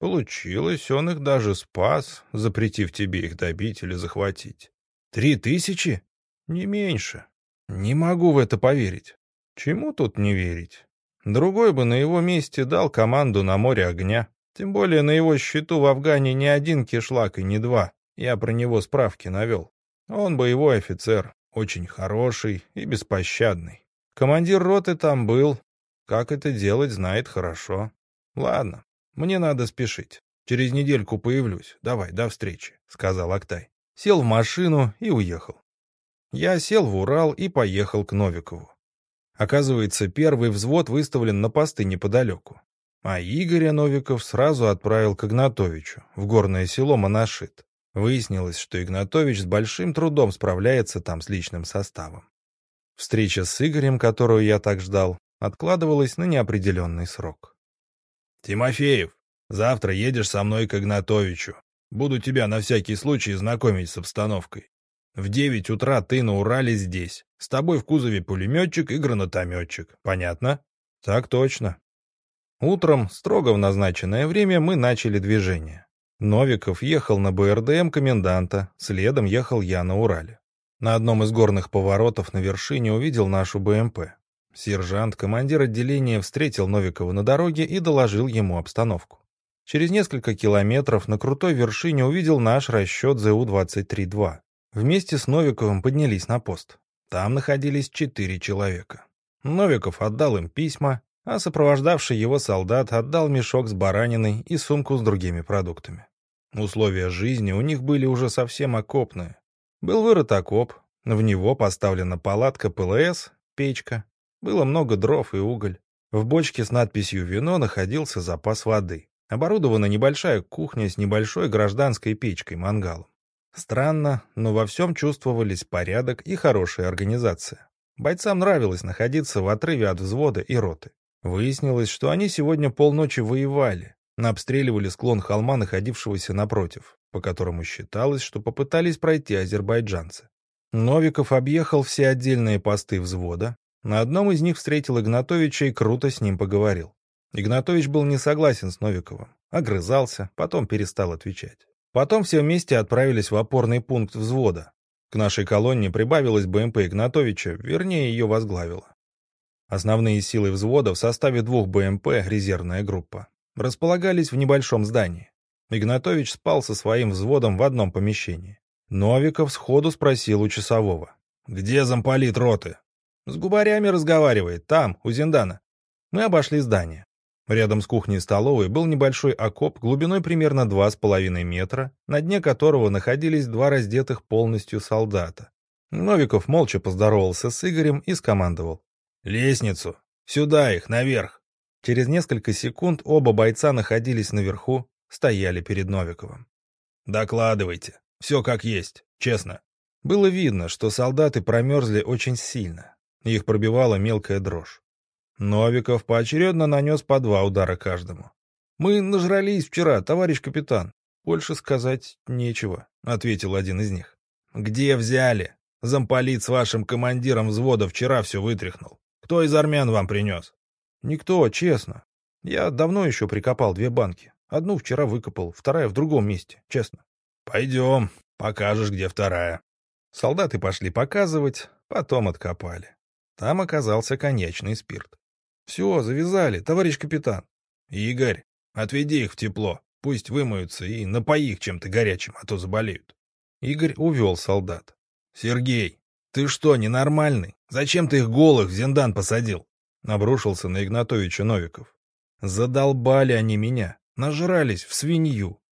Получилось, он их даже спас, запретив тебе их добить или захватить. Три тысячи? Не меньше. Не могу в это поверить. Чему тут не верить? Другой бы на его месте дал команду на море огня. Тем более на его счету в Афгане не один кишлак и не два. Я про него справки навел. Он боевой офицер, очень хороший и беспощадный. Командир роты там был. Как это делать, знает хорошо. Ладно, мне надо спешить. Через недельку появлюсь. Давай, до встречи, — сказал Актай. Сел в машину и уехал. Я сел в Урал и поехал к Новикову. Оказывается, первый взвод выставлен на посты неподалеку. А Игоря Новиков сразу отправил к Игнатовичу, в горное село Монашит. Выяснилось, что Игнатович с большим трудом справляется там с личным составом. Встреча с Игорем, которую я так ждал, откладывалось на неопределенный срок. «Тимофеев, завтра едешь со мной к Игнатовичу. Буду тебя на всякий случай знакомить с обстановкой. В девять утра ты на Урале здесь. С тобой в кузове пулеметчик и гранатометчик. Понятно? Так точно. Утром, строго в назначенное время, мы начали движение. Новиков ехал на БРДМ коменданта, следом ехал я на Урале. На одном из горных поворотов на вершине увидел нашу БМП. Сержант, командир отделения, встретил Новикова на дороге и доложил ему обстановку. Через несколько километров на крутой вершине увидел наш расчет ЗУ-23-2. Вместе с Новиковым поднялись на пост. Там находились четыре человека. Новиков отдал им письма, а сопровождавший его солдат отдал мешок с бараниной и сумку с другими продуктами. Условия жизни у них были уже совсем окопные. Был вырыт окоп, в него поставлена палатка ПЛС, печка, было много дров и уголь. В бочке с надписью «Вино» находился запас воды. Оборудована небольшая кухня с небольшой гражданской печкой-мангалом. Странно, но во всем чувствовались порядок и хорошая организация. Бойцам нравилось находиться в отрыве от взвода и роты. Выяснилось, что они сегодня полночи воевали, обстреливали склон холма, находившегося напротив, по которому считалось, что попытались пройти азербайджанцы. Новиков объехал все отдельные посты взвода, на одном из них встретил Игнатовича и круто с ним поговорил. Игнатович был не согласен с Новиковым, огрызался, потом перестал отвечать. Потом все вместе отправились в опорный пункт взвода. К нашей колонне прибавилась БМП Игнатовича, вернее, ее возглавила. Основные силы взвода в составе двух БМП «Резервная группа» располагались в небольшом здании. Игнатович спал со своим взводом в одном помещении. Новиков сходу спросил у часового. «Где замполит роты?» «С губарями разговаривает, там, у Зиндана». Мы обошли здание. Рядом с кухней и столовой был небольшой окоп глубиной примерно 2,5 метра, на дне которого находились два раздетых полностью солдата. Новиков молча поздоровался с Игорем и скомандовал. «Лестницу! Сюда их, наверх!» Через несколько секунд оба бойца находились наверху, стояли перед Новиковым. «Докладывайте. Все как есть, честно». Было видно, что солдаты промерзли очень сильно. Их пробивала мелкая дрожь. Новиков поочередно нанес по два удара каждому. «Мы нажрались вчера, товарищ капитан. Больше сказать нечего», — ответил один из них. «Где взяли? Замполит с вашим командиром взвода вчера все вытряхнул. Кто из армян вам принес?» «Никто, честно. Я давно еще прикопал две банки. Одну вчера выкопал, вторая в другом месте, честно». «Пойдем, покажешь, где вторая». Солдаты пошли показывать, потом откопали. Там оказался коньячный спирт. «Все, завязали, товарищ капитан». «Игорь, отведи их в тепло, пусть вымоются и напои их чем-то горячим, а то заболеют». Игорь увел солдат. «Сергей, ты что, ненормальный? Зачем ты их голых в зиндан посадил?» Набрушился на Игнатовича Новиков. «Задолбали они меня, нажрались в свинью.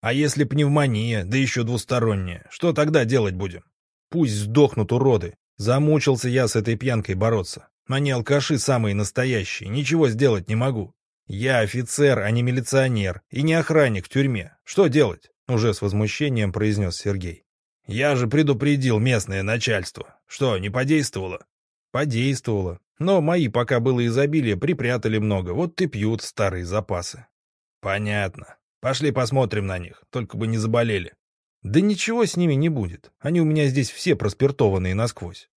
А если пневмония, да еще двусторонняя, что тогда делать будем? Пусть сдохнут уроды. Замучился я с этой пьянкой бороться. Они алкаши самые настоящие, ничего сделать не могу. Я офицер, а не милиционер, и не охранник в тюрьме. Что делать?» Уже с возмущением произнес Сергей. «Я же предупредил местное начальство. Что, не подействовало?» «Подействовало. Но мои, пока было изобилие, припрятали много. Вот и пьют старые запасы». «Понятно. Пошли посмотрим на них, только бы не заболели». «Да ничего с ними не будет. Они у меня здесь все проспиртованные насквозь.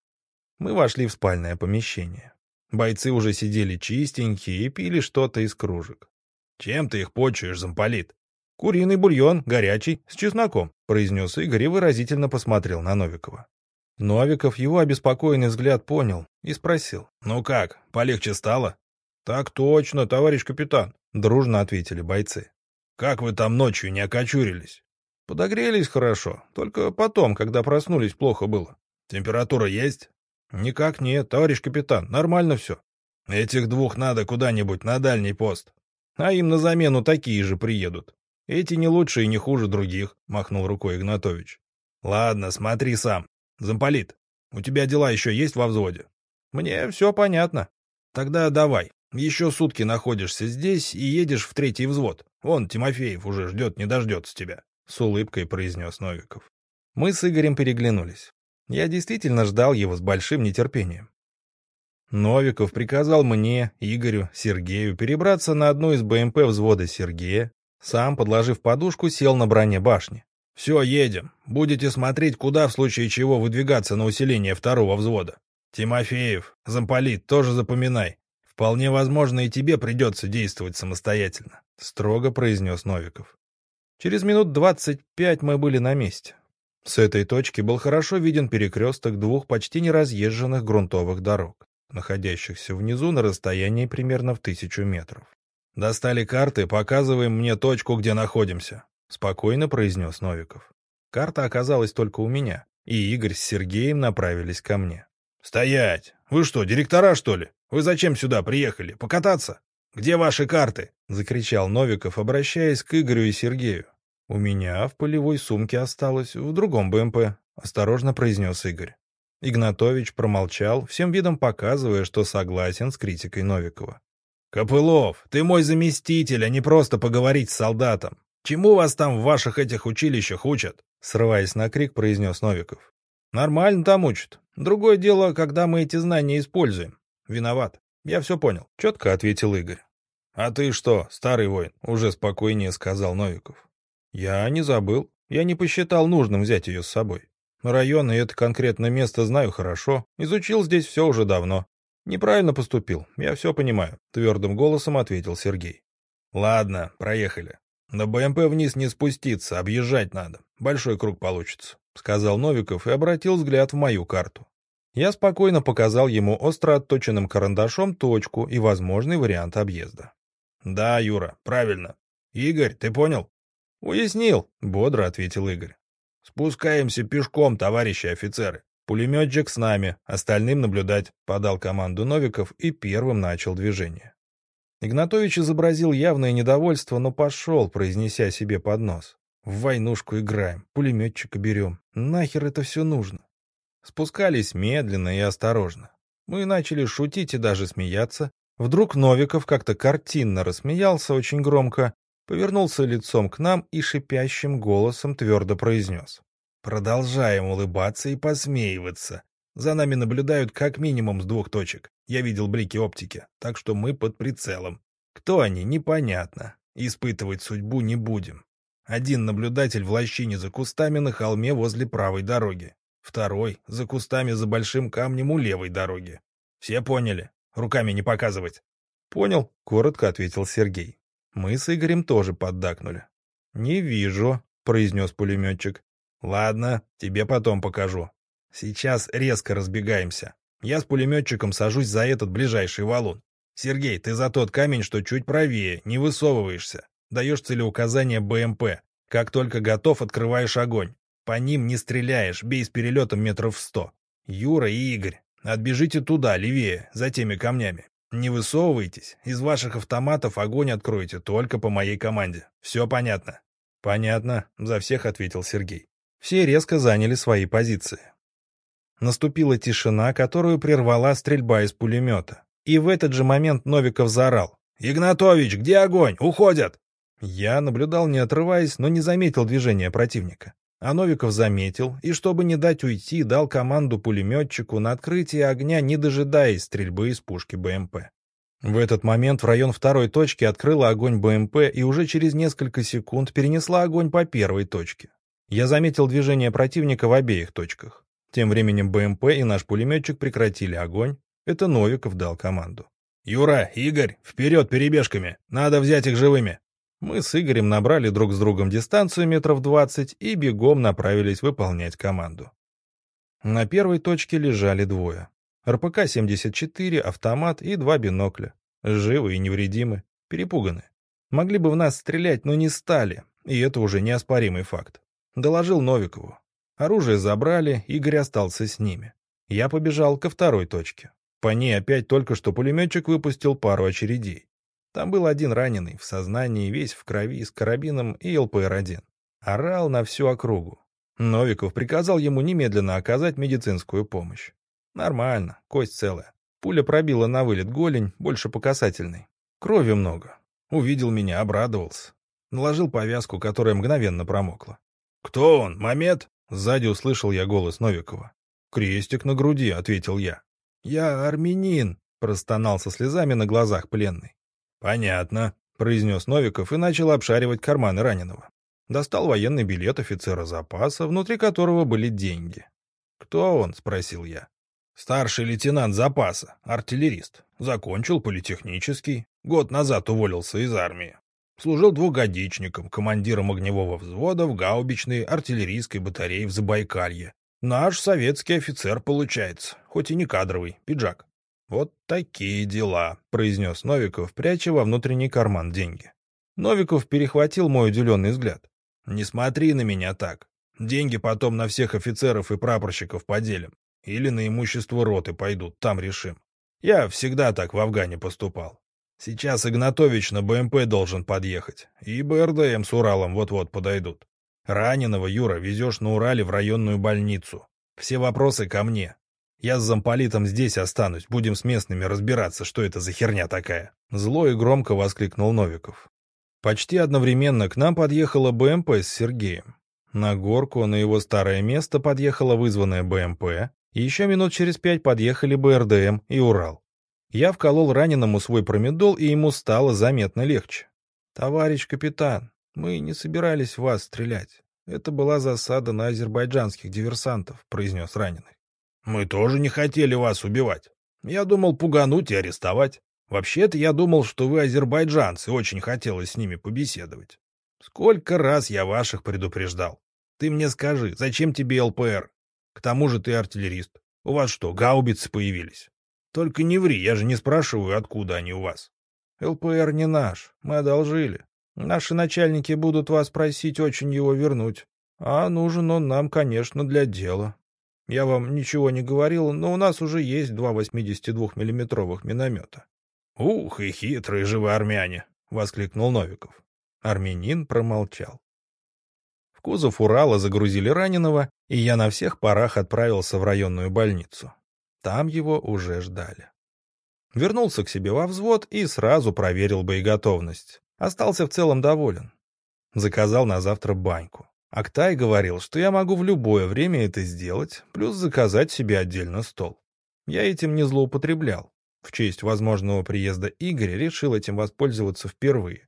Мы вошли в спальное помещение. Бойцы уже сидели чистенькие и пили что-то из кружек. «Чем ты их почуешь, замполит?» «Куриный бульон, горячий, с чесноком», — произнес Игорь и выразительно посмотрел на Новикова. Новиков его обеспокоенный взгляд понял и спросил. «Ну как, полегче стало?» «Так точно, товарищ капитан», — дружно ответили бойцы. «Как вы там ночью не окочурились?» «Подогрелись хорошо, только потом, когда проснулись, плохо было». «Температура есть?» «Никак нет, товарищ капитан, нормально все. Этих двух надо куда-нибудь на дальний пост. А им на замену такие же приедут. Эти не лучше и не хуже других», — махнул рукой Игнатович. «Ладно, смотри сам. Замполит, у тебя дела еще есть во взводе?» «Мне все понятно. Тогда давай. Еще сутки находишься здесь и едешь в третий взвод. Вон Тимофеев уже ждет, не дождется тебя», — с улыбкой произнес Новиков. Мы с Игорем переглянулись. Я действительно ждал его с большим нетерпением. Новиков приказал мне, Игорю, Сергею перебраться на одну из БМП взвода Сергея, сам, подложив подушку, сел на броне башни. «Все, едем. Будете смотреть, куда в случае чего выдвигаться на усиление второго взвода. Тимофеев, замполит, тоже запоминай. Вполне возможно, и тебе придется действовать самостоятельно», — строго произнес Новиков. Через минут двадцать пять мы были на месте. С этой точки был хорошо виден перекресток двух почти неразъезженных грунтовых дорог, находящихся внизу на расстоянии примерно в тысячу метров. «Достали карты, показываем мне точку, где находимся», — спокойно произнес Новиков. Карта оказалась только у меня, и Игорь с Сергеем направились ко мне. «Стоять! Вы что, директора, что ли? Вы зачем сюда приехали? Покататься? Где ваши карты?» — закричал Новиков, обращаясь к Игорю и Сергею. «У меня в полевой сумке осталось, в другом БМП», — осторожно произнес Игорь. Игнатович промолчал, всем видом показывая, что согласен с критикой Новикова. «Копылов, ты мой заместитель, а не просто поговорить с солдатом. Чему вас там в ваших этих училищах учат?» Срываясь на крик, произнес Новиков. «Нормально там учат. Другое дело, когда мы эти знания используем. Виноват. Я все понял», — четко ответил Игорь. «А ты что, старый воин?» — уже спокойнее сказал Новиков. Я не забыл. Я не посчитал нужным взять ее с собой. Район и это конкретное место знаю хорошо. Изучил здесь все уже давно. Неправильно поступил. Я все понимаю. Твердым голосом ответил Сергей. Ладно, проехали. На БМП вниз не спуститься, объезжать надо. Большой круг получится, сказал Новиков и обратил взгляд в мою карту. Я спокойно показал ему остро отточенным карандашом точку и возможный вариант объезда. Да, Юра, правильно. Игорь, ты понял? «Уяснил», — бодро ответил Игорь. «Спускаемся пешком, товарищи офицеры. Пулеметчик с нами, остальным наблюдать», — подал команду Новиков и первым начал движение. Игнатович изобразил явное недовольство, но пошел, произнеся себе под нос. «В войнушку играем, пулеметчика берем. Нахер это все нужно?» Спускались медленно и осторожно. Мы начали шутить и даже смеяться. Вдруг Новиков как-то картинно рассмеялся очень громко повернулся лицом к нам и шипящим голосом твердо произнес. «Продолжаем улыбаться и посмеиваться. За нами наблюдают как минимум с двух точек. Я видел блики оптики, так что мы под прицелом. Кто они, непонятно. Испытывать судьбу не будем. Один наблюдатель в лощине за кустами на холме возле правой дороги. Второй — за кустами за большим камнем у левой дороги. Все поняли? Руками не показывать. «Понял», — коротко ответил Сергей. Мы с Игорем тоже поддакнули. «Не вижу», — произнес пулеметчик. «Ладно, тебе потом покажу. Сейчас резко разбегаемся. Я с пулеметчиком сажусь за этот ближайший валун. Сергей, ты за тот камень, что чуть правее, не высовываешься. Даешь целеуказание БМП. Как только готов, открываешь огонь. По ним не стреляешь, бей с перелетом метров сто. Юра и Игорь, отбежите туда, левее, за теми камнями. Не высовывайтесь, из ваших автоматов огонь откроете только по моей команде. Все понятно? Понятно, за всех ответил Сергей. Все резко заняли свои позиции. Наступила тишина, которую прервала стрельба из пулемета. И в этот же момент Новиков заорал. «Игнатович, где огонь? Уходят!» Я наблюдал, не отрываясь, но не заметил движения противника. А Новиков заметил, и чтобы не дать уйти, дал команду пулеметчику на открытие огня, не дожидаясь стрельбы из пушки БМП. В этот момент в район второй точки открыла огонь БМП и уже через несколько секунд перенесла огонь по первой точке. Я заметил движение противника в обеих точках. Тем временем БМП и наш пулеметчик прекратили огонь. Это Новиков дал команду. «Юра, Игорь, вперед перебежками! Надо взять их живыми!» Мы с Игорем набрали друг с другом дистанцию метров двадцать и бегом направились выполнять команду. На первой точке лежали двое. РПК-74, автомат и два бинокля. Живы и невредимы, перепуганы. Могли бы в нас стрелять, но не стали, и это уже неоспоримый факт. Доложил Новикову. Оружие забрали, Игорь остался с ними. Я побежал ко второй точке. По ней опять только что пулеметчик выпустил пару очередей. Там был один раненый, в сознании, весь в крови, с карабином и ЛПР-1. Орал на всю округу. Новиков приказал ему немедленно оказать медицинскую помощь. Нормально, кость целая. Пуля пробила на вылет голень, больше по касательной. Крови много. Увидел меня, обрадовался. Наложил повязку, которая мгновенно промокла. «Кто он, Мамед?» Сзади услышал я голос Новикова. «Крестик на груди», — ответил я. «Я армянин», — простонал со слезами на глазах пленный. «Понятно», — произнес Новиков и начал обшаривать карманы раненого. Достал военный билет офицера запаса, внутри которого были деньги. «Кто он?» — спросил я. «Старший лейтенант запаса, артиллерист. Закончил политехнический. Год назад уволился из армии. Служил двухгодичником, командиром огневого взвода в гаубичной артиллерийской батарее в Забайкалье. Наш советский офицер получается, хоть и не кадровый, пиджак. Вот такие дела, произнес Новиков, пряча во внутренний карман деньги. Новиков перехватил мой удивленный взгляд. Не смотри на меня так. Деньги потом на всех офицеров и прапорщиков поделим. Или на имущество роты пойдут, там решим. Я всегда так в Афгане поступал. Сейчас Игнатович на БМП должен подъехать, и БРДМ с Уралом вот-вот подойдут. Раненого, Юра, везешь на Урале в районную больницу. Все вопросы ко мне. Я с замполитом здесь останусь, будем с местными разбираться, что это за херня такая. Зло и громко воскликнул Новиков. Почти одновременно к нам подъехала БМП с Сергеем. На горку на его старое место подъехала вызванная БМП, и еще минут через пять подъехали БРДМ и Урал. Я вколол раненому свой промедол, и ему стало заметно легче. «Товарищ капитан, мы не собирались в вас стрелять. Это была засада на азербайджанских диверсантов», — произнес раненый. «Мы тоже не хотели вас убивать. Я думал пугануть и арестовать. Вообще-то я думал, что вы азербайджанцы, очень хотелось с ними побеседовать. Сколько раз я ваших предупреждал. Ты мне скажи, зачем тебе ЛПР? К тому же ты артиллерист. У вас что, гаубицы появились? Только не ври, я же не спрашиваю, откуда они у вас. ЛПР не наш, мы одолжили. Наши начальники будут вас просить очень его вернуть. А нужен он нам, конечно, для дела. Я вам ничего не говорил, но у нас уже есть два 82-миллиметровых миномета. — Ух, и хитрые же вы армяне! — воскликнул Новиков. Армянин промолчал. В кузов Урала загрузили раненого, и я на всех парах отправился в районную больницу. Там его уже ждали. Вернулся к себе во взвод и сразу проверил боеготовность. Остался в целом доволен. Заказал на завтра баньку. Актай говорил, что я могу в любое время это сделать, плюс заказать себе отдельно стол. Я этим не злоупотреблял. В честь возможного приезда Игоря решил этим воспользоваться впервые.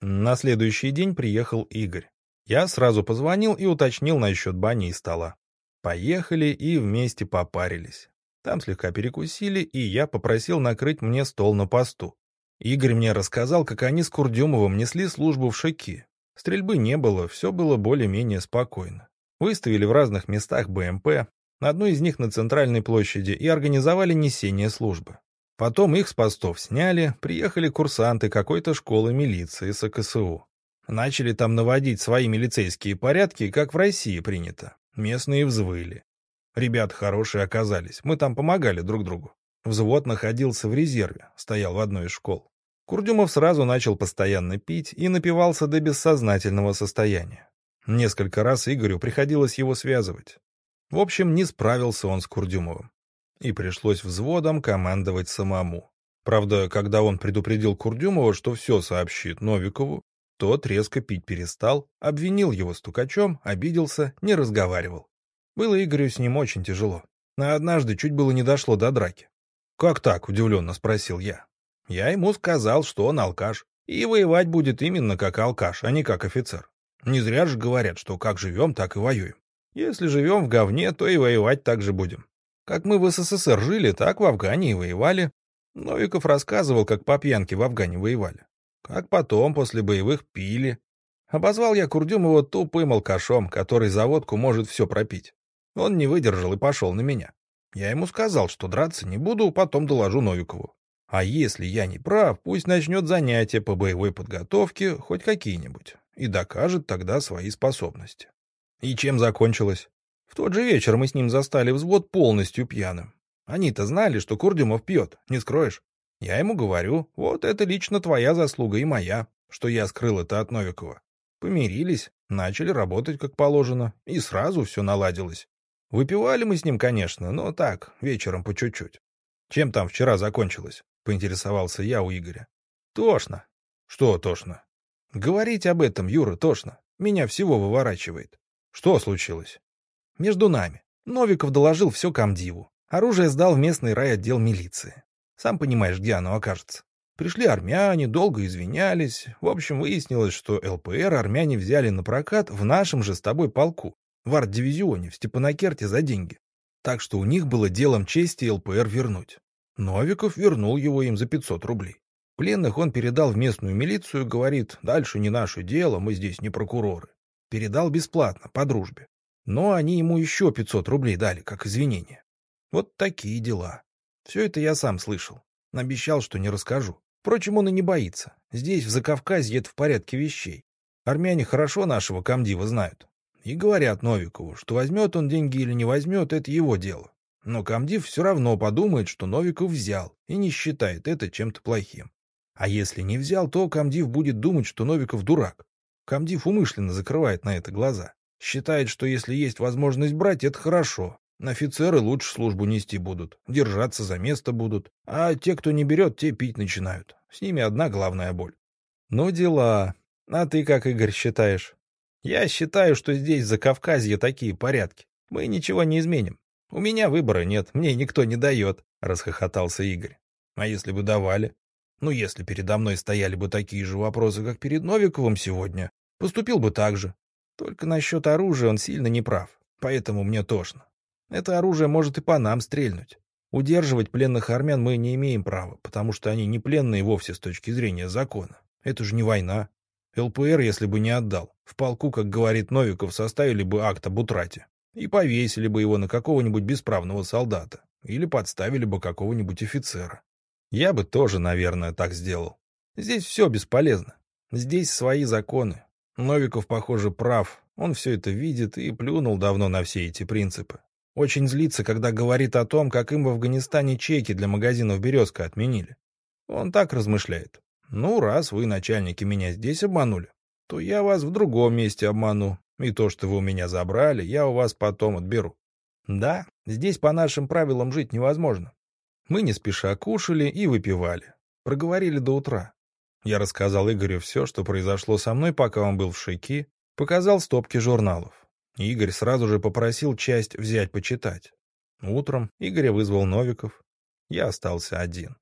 На следующий день приехал Игорь. Я сразу позвонил и уточнил насчет бани и стола. Поехали и вместе попарились. Там слегка перекусили, и я попросил накрыть мне стол на посту. Игорь мне рассказал, как они с Курдюмовым несли службу в Шаки. Стрельбы не было, все было более-менее спокойно. Выставили в разных местах БМП, на одной из них на центральной площади, и организовали несение службы. Потом их с постов сняли, приехали курсанты какой-то школы милиции с АКСУ. Начали там наводить свои милицейские порядки, как в России принято. Местные взвыли. Ребят хорошие оказались, мы там помогали друг другу. Взвод находился в резерве, стоял в одной из школ. Курдюмов сразу начал постоянно пить и напивался до бессознательного состояния. Несколько раз Игорю приходилось его связывать. В общем, не справился он с Курдюмовым. И пришлось взводом командовать самому. Правда, когда он предупредил Курдюмова, что все сообщит Новикову, тот резко пить перестал, обвинил его стукачом, обиделся, не разговаривал. Было Игорю с ним очень тяжело. На однажды чуть было не дошло до драки. «Как так?» — удивленно спросил я. Я ему сказал, что он алкаш, и воевать будет именно как алкаш, а не как офицер. Не зря же говорят, что как живем, так и воюем. Если живем в говне, то и воевать так же будем. Как мы в СССР жили, так в Афгане и воевали. Новиков рассказывал, как по пьянке в Афгане воевали. Как потом, после боевых, пили. Обозвал я Курдюмова тупым алкашом, который за водку может все пропить. Он не выдержал и пошел на меня. Я ему сказал, что драться не буду, потом доложу Новикову. А если я не прав, пусть начнет занятия по боевой подготовке, хоть какие-нибудь, и докажет тогда свои способности. И чем закончилось? В тот же вечер мы с ним застали взвод полностью пьяным. Они-то знали, что Курдюмов пьет, не скроешь. Я ему говорю, вот это лично твоя заслуга и моя, что я скрыл это от Новикова. Помирились, начали работать как положено, и сразу все наладилось. Выпивали мы с ним, конечно, но так, вечером по чуть-чуть. Чем там вчера закончилось? Поинтересовался я у Игоря. Тошно. Что тошно? Говорить об этом, Юра, тошно. Меня всего выворачивает. Что случилось? Между нами. Новиков доложил все комдиву. Оружие сдал в местный райотдел милиции. Сам понимаешь, где оно окажется. Пришли армяне, долго извинялись. В общем, выяснилось, что ЛПР армяне взяли на прокат в нашем же с тобой полку, в арт-дивизионе в Степанакерте за деньги. Так что у них было делом чести ЛПР вернуть. Новиков вернул его им за 500 рублей. Пленных он передал в местную милицию, говорит, дальше не наше дело, мы здесь не прокуроры. Передал бесплатно, по дружбе. Но они ему еще 500 рублей дали, как извинение. Вот такие дела. Все это я сам слышал. Обещал, что не расскажу. Впрочем, он и не боится. Здесь, в Закавказье, это в порядке вещей. Армяне хорошо нашего комдива знают. И говорят Новикову, что возьмет он деньги или не возьмет, это его дело. Но комдив все равно подумает, что Новиков взял, и не считает это чем-то плохим. А если не взял, то комдив будет думать, что Новиков дурак. Комдив умышленно закрывает на это глаза. Считает, что если есть возможность брать, это хорошо. Офицеры лучше службу нести будут, держаться за место будут. А те, кто не берет, те пить начинают. С ними одна главная боль. Ну, дела. А ты как, Игорь, считаешь? Я считаю, что здесь, за Кавказье, такие порядки. Мы ничего не изменим. У меня выбора нет, мне никто не дает, — расхохотался Игорь. А если бы давали? Ну, если передо мной стояли бы такие же вопросы, как перед Новиковым сегодня, поступил бы так же. Только насчет оружия он сильно не прав, поэтому мне тошно. Это оружие может и по нам стрельнуть. Удерживать пленных армян мы не имеем права, потому что они не пленные вовсе с точки зрения закона. Это же не война. ЛПР, если бы не отдал, в полку, как говорит Новиков, составили бы акт об утрате и повесили бы его на какого-нибудь бесправного солдата или подставили бы какого-нибудь офицера. Я бы тоже, наверное, так сделал. Здесь все бесполезно. Здесь свои законы. Новиков, похоже, прав. Он все это видит и плюнул давно на все эти принципы. Очень злится, когда говорит о том, как им в Афганистане чеки для магазинов «Березка» отменили. Он так размышляет. Ну, раз вы, начальники, меня здесь обманули, то я вас в другом месте обману. И то, что вы у меня забрали, я у вас потом отберу. Да, здесь по нашим правилам жить невозможно. Мы не спеша кушали и выпивали. Проговорили до утра. Я рассказал Игорю все, что произошло со мной, пока он был в Шейки, показал стопки журналов. Игорь сразу же попросил часть взять почитать. Утром Игоря вызвал Новиков. Я остался один.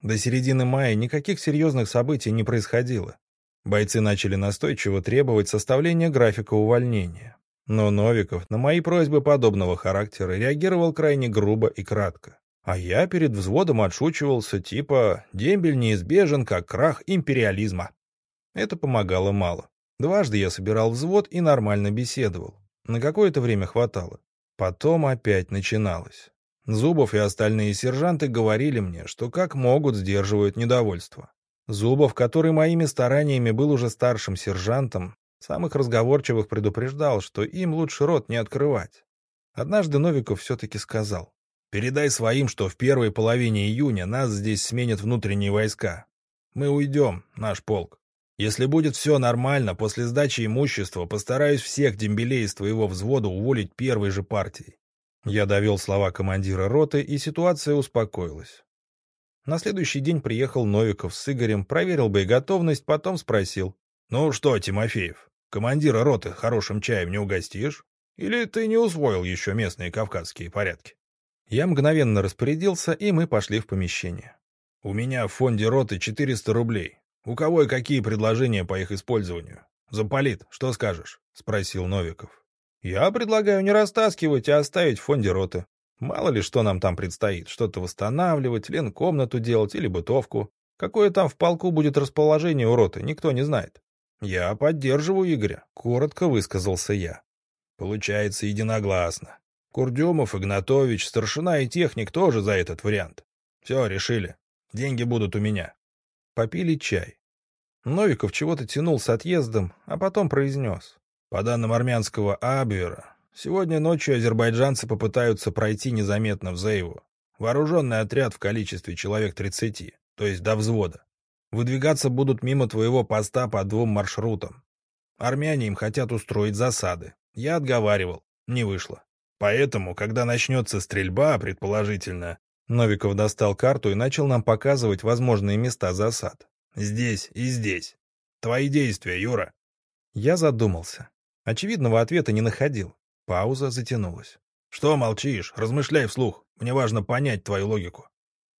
До середины мая никаких серьезных событий не происходило. Бойцы начали настойчиво требовать составления графика увольнения. Но Новиков на мои просьбы подобного характера реагировал крайне грубо и кратко. А я перед взводом отшучивался, типа «дембель неизбежен, как крах империализма». Это помогало мало. Дважды я собирал взвод и нормально беседовал. На какое-то время хватало. Потом опять начиналось. Зубов и остальные сержанты говорили мне, что как могут сдерживают недовольство. Зубов, который моими стараниями был уже старшим сержантом, самых разговорчивых предупреждал, что им лучше рот не открывать. Однажды Новиков все-таки сказал, Передай своим, что в первой половине июня нас здесь сменят внутренние войска. Мы уйдем, наш полк. Если будет все нормально, после сдачи имущества постараюсь всех дембелей из твоего взвода уволить первой же партией. Я довел слова командира роты, и ситуация успокоилась. На следующий день приехал Новиков с Игорем, проверил боеготовность, потом спросил. «Ну что, Тимофеев, командира роты хорошим чаем не угостишь? Или ты не усвоил еще местные кавказские порядки?» Я мгновенно распорядился, и мы пошли в помещение. «У меня в фонде роты 400 рублей. У кого и какие предложения по их использованию? Заполит, что скажешь?» — спросил Новиков. «Я предлагаю не растаскивать, а оставить в фонде роты. Мало ли что нам там предстоит, что-то восстанавливать, комнату делать или бытовку. Какое там в полку будет расположение у роты, никто не знает. Я поддерживаю Игоря, коротко высказался я. Получается единогласно. Курдюмов, Игнатович, старшина и техник тоже за этот вариант. Все, решили. Деньги будут у меня. Попили чай. Новиков чего-то тянул с отъездом, а потом произнес. По данным армянского Абвера, сегодня ночью азербайджанцы попытаются пройти незаметно в Зейву. Вооруженный отряд в количестве человек 30, то есть до взвода. Выдвигаться будут мимо твоего поста по двум маршрутам. Армяне им хотят устроить засады. Я отговаривал. Не вышло. Поэтому, когда начнется стрельба, предположительно, Новиков достал карту и начал нам показывать возможные места засад. Здесь и здесь. Твои действия, Юра. Я задумался. Очевидного ответа не находил. Пауза затянулась. Что молчишь? Размышляй вслух. Мне важно понять твою логику.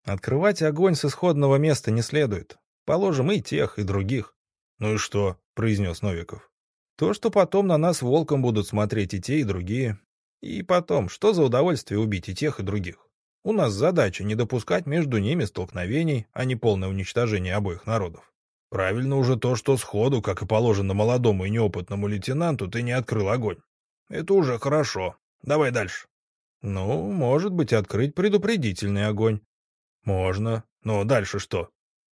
Открывать огонь с исходного места не следует. Положим и тех, и других. Ну и что? произнес Новиков. То, что потом на нас волком будут смотреть и те, и другие. И потом, что за удовольствие убить и тех, и других? У нас задача не допускать между ними столкновений, а не полное уничтожение обоих народов. Правильно уже то, что сходу, как и положено молодому и неопытному лейтенанту, ты не открыл огонь. Это уже хорошо. Давай дальше. Ну, может быть, открыть предупредительный огонь. Можно. Но дальше что?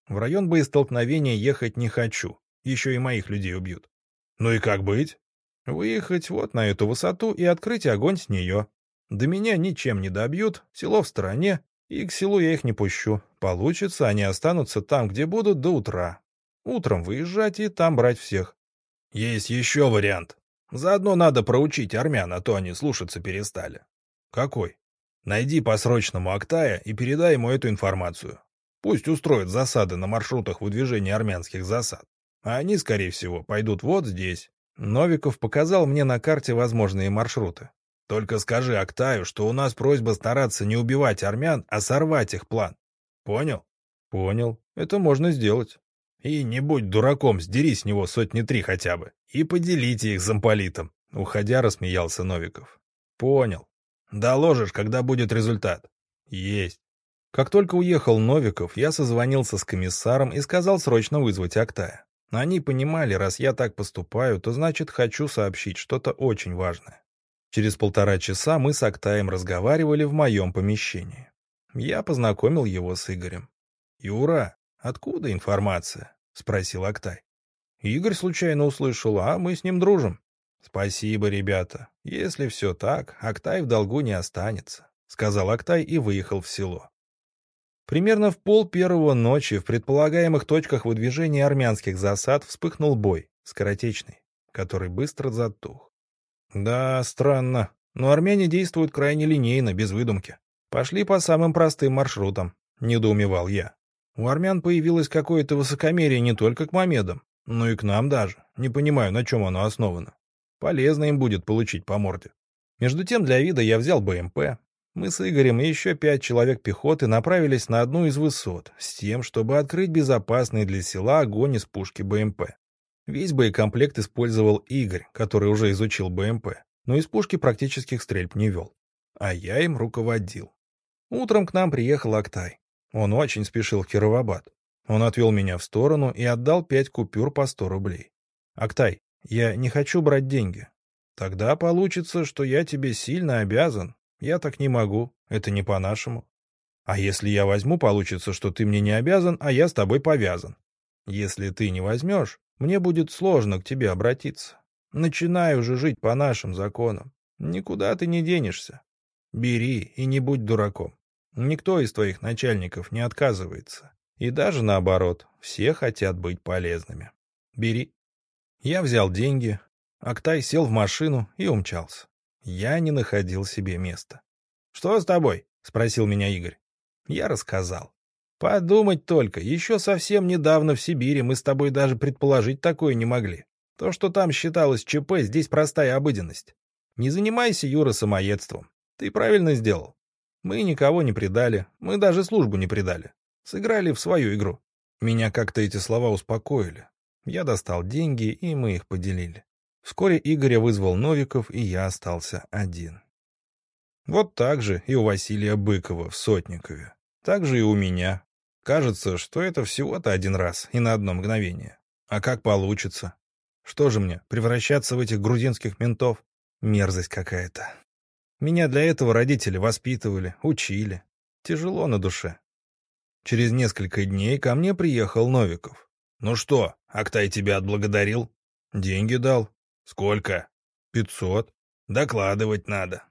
В район боестолкновения ехать не хочу. Еще и моих людей убьют. Ну и как быть? Выехать вот на эту высоту и открыть огонь с нее. До меня ничем не добьют, село в стороне, и к селу я их не пущу. Получится, они останутся там, где будут до утра. Утром выезжать и там брать всех. Есть еще вариант. Заодно надо проучить армян, а то они слушаться перестали. Какой? Найди по-срочному Актая и передай ему эту информацию. Пусть устроят засады на маршрутах выдвижения армянских засад. А они, скорее всего, пойдут вот здесь. Новиков показал мне на карте возможные маршруты. Только скажи Актаю, что у нас просьба стараться не убивать армян, а сорвать их план. Понял? Понял. Это можно сделать. И не будь дураком, сдери с него сотни три хотя бы. И поделите их замполитом. Уходя, рассмеялся Новиков. Понял. Доложишь, когда будет результат. Есть. Как только уехал Новиков, я созвонился с комиссаром и сказал срочно вызвать Актая. Они понимали, раз я так поступаю, то значит хочу сообщить что-то очень важное. Через полтора часа мы с Актаем разговаривали в моем помещении. Я познакомил его с Игорем. «Юра, откуда информация?» — спросил Актай. Игорь случайно услышал, а мы с ним дружим. «Спасибо, ребята. Если все так, Актай в долгу не останется», — сказал Актай и выехал в село. Примерно в пол первого ночи в предполагаемых точках выдвижения армянских засад вспыхнул бой, скоротечный, который быстро затух. Да, странно, но армяне действуют крайне линейно, без выдумки. Пошли по самым простым маршрутам, недоумевал я. У армян появилось какое-то высокомерие не только к мамедам, но и к нам даже. Не понимаю, на чем оно основано. Полезно им будет получить по морде. Между тем, для вида я взял БМП. Мы с Игорем и еще пять человек пехоты направились на одну из высот с тем, чтобы открыть безопасный для села огонь из пушки БМП. Весь боекомплект использовал Игорь, который уже изучил БМП, но из пушки практических стрельб не вел. А я им руководил. Утром к нам приехал Актай. Он очень спешил в Кировабад. Он отвел меня в сторону и отдал пять купюр по сто рублей. «Актай, я не хочу брать деньги. Тогда получится, что я тебе сильно обязан. Я так не могу, это не по-нашему. А если я возьму, получится, что ты мне не обязан, а я с тобой повязан. Если ты не возьмешь, мне будет сложно к тебе обратиться. Начинай уже жить по нашим законам. Никуда ты не денешься. Бери и не будь дураком. Никто из твоих начальников не отказывается. И даже наоборот, все хотят быть полезными. Бери. Я взял деньги, Актай сел в машину и умчался. Я не находил себе места. «Что с тобой?» — спросил меня Игорь. Я рассказал. «Подумать только, еще совсем недавно в Сибири мы с тобой даже предположить такое не могли. То, что там считалось ЧП, здесь простая обыденность. Не занимайся, Юра, самоедством. Ты правильно сделал. Мы никого не предали, мы даже службу не предали. Сыграли в свою игру. Меня как-то эти слова успокоили. Я достал деньги, и мы их поделили. Вскоре Игоря вызвал Новиков, и я остался один. Вот так же и у Василия Быкова в Сотникове. Так же и у меня. Кажется, что это всего-то один раз и на одно мгновение. А как получится? Что же мне, превращаться в этих грузинских ментов? Мерзость какая-то. Меня для этого родители воспитывали, учили. Тяжело на душе. Через несколько дней ко мне приехал Новиков. «Ну что, Актай тебя отблагодарил?» «Деньги дал». «Сколько?» «Пятьсот». «Докладывать надо».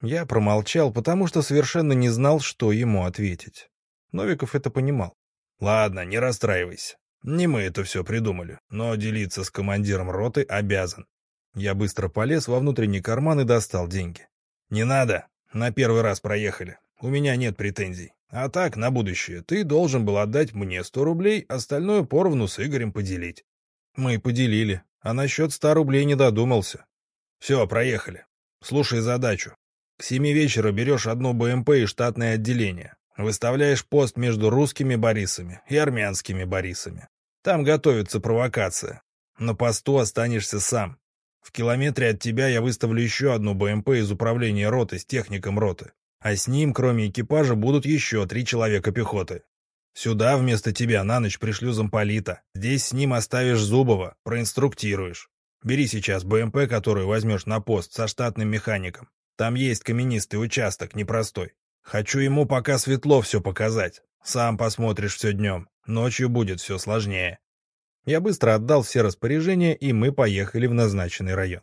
Я промолчал, потому что совершенно не знал, что ему ответить. Новиков это понимал. «Ладно, не расстраивайся. Не мы это все придумали, но делиться с командиром роты обязан». Я быстро полез во внутренний карман и достал деньги. «Не надо. На первый раз проехали. У меня нет претензий. А так, на будущее, ты должен был отдать мне сто рублей, остальное поровну с Игорем поделить. Мы поделили, а насчет ста рублей не додумался. Все, проехали. Слушай задачу. К семи вечера берешь одну БМП и штатное отделение. Выставляешь пост между русскими Борисами и армянскими Борисами. Там готовится провокация. На посту останешься сам. В километре от тебя я выставлю еще одну БМП из управления роты с техником роты. А с ним, кроме экипажа, будут еще три человека пехоты. Сюда вместо тебя на ночь пришлю замполита. Здесь с ним оставишь Зубова, проинструктируешь. Бери сейчас БМП, которую возьмешь на пост, со штатным механиком. Там есть каменистый участок, непростой. Хочу ему пока светло все показать. Сам посмотришь все днем. Ночью будет все сложнее. Я быстро отдал все распоряжения, и мы поехали в назначенный район.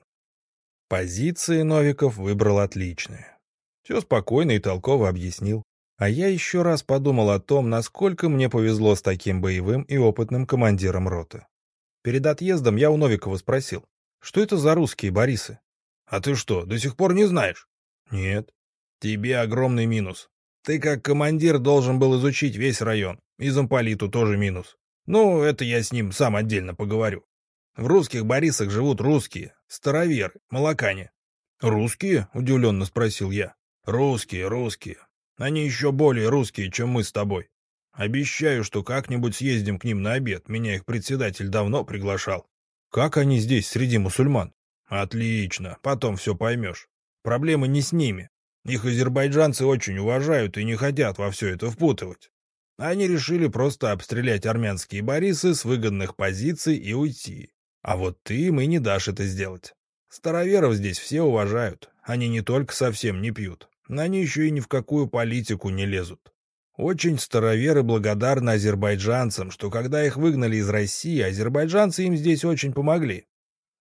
Позиции Новиков выбрал отличные. Все спокойно и толково объяснил. А я еще раз подумал о том, насколько мне повезло с таким боевым и опытным командиром роты. Перед отъездом я у Новикова спросил, что это за русские Борисы? А ты что, до сих пор не знаешь? Нет. Тебе огромный минус. Ты как командир должен был изучить весь район. И замполиту тоже минус. Ну, это я с ним сам отдельно поговорю. В русских Борисах живут русские, староверы, молокане. «Русские?» — удивленно спросил я. «Русские, русские. Они еще более русские, чем мы с тобой. Обещаю, что как-нибудь съездим к ним на обед. Меня их председатель давно приглашал. Как они здесь, среди мусульман? Отлично, потом все поймешь. Проблемы не с ними. Их азербайджанцы очень уважают и не хотят во все это впутывать. Они решили просто обстрелять армянские Борисы с выгодных позиций и уйти. А вот ты им и не дашь это сделать. Староверов здесь все уважают. Они не только совсем не пьют, они еще и ни в какую политику не лезут. Очень староверы благодарны азербайджанцам, что когда их выгнали из России, азербайджанцы им здесь очень помогли.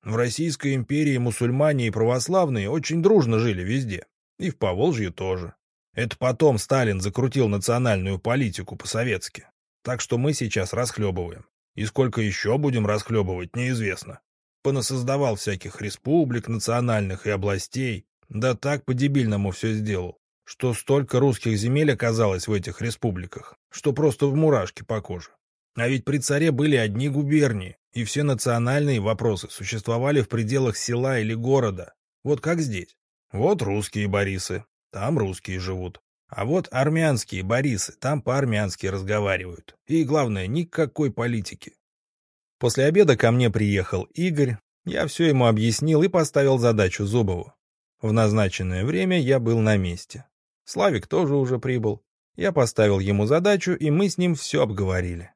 В Российской империи мусульмане и православные очень дружно жили везде. И в Поволжье тоже. Это потом Сталин закрутил национальную политику по-советски. Так что мы сейчас расхлебываем. И сколько еще будем расхлебывать, неизвестно. Понасоздавал всяких республик, национальных и областей. Да так по-дебильному все сделал, что столько русских земель оказалось в этих республиках, что просто в мурашки по коже. А ведь при царе были одни губернии, и все национальные вопросы существовали в пределах села или города. Вот как здесь. Вот русские Борисы, там русские живут. А вот армянские Борисы, там по-армянски разговаривают. И главное, никакой политики. После обеда ко мне приехал Игорь, я все ему объяснил и поставил задачу Зубову. В назначенное время я был на месте. Славик тоже уже прибыл. Я поставил ему задачу, и мы с ним все обговорили.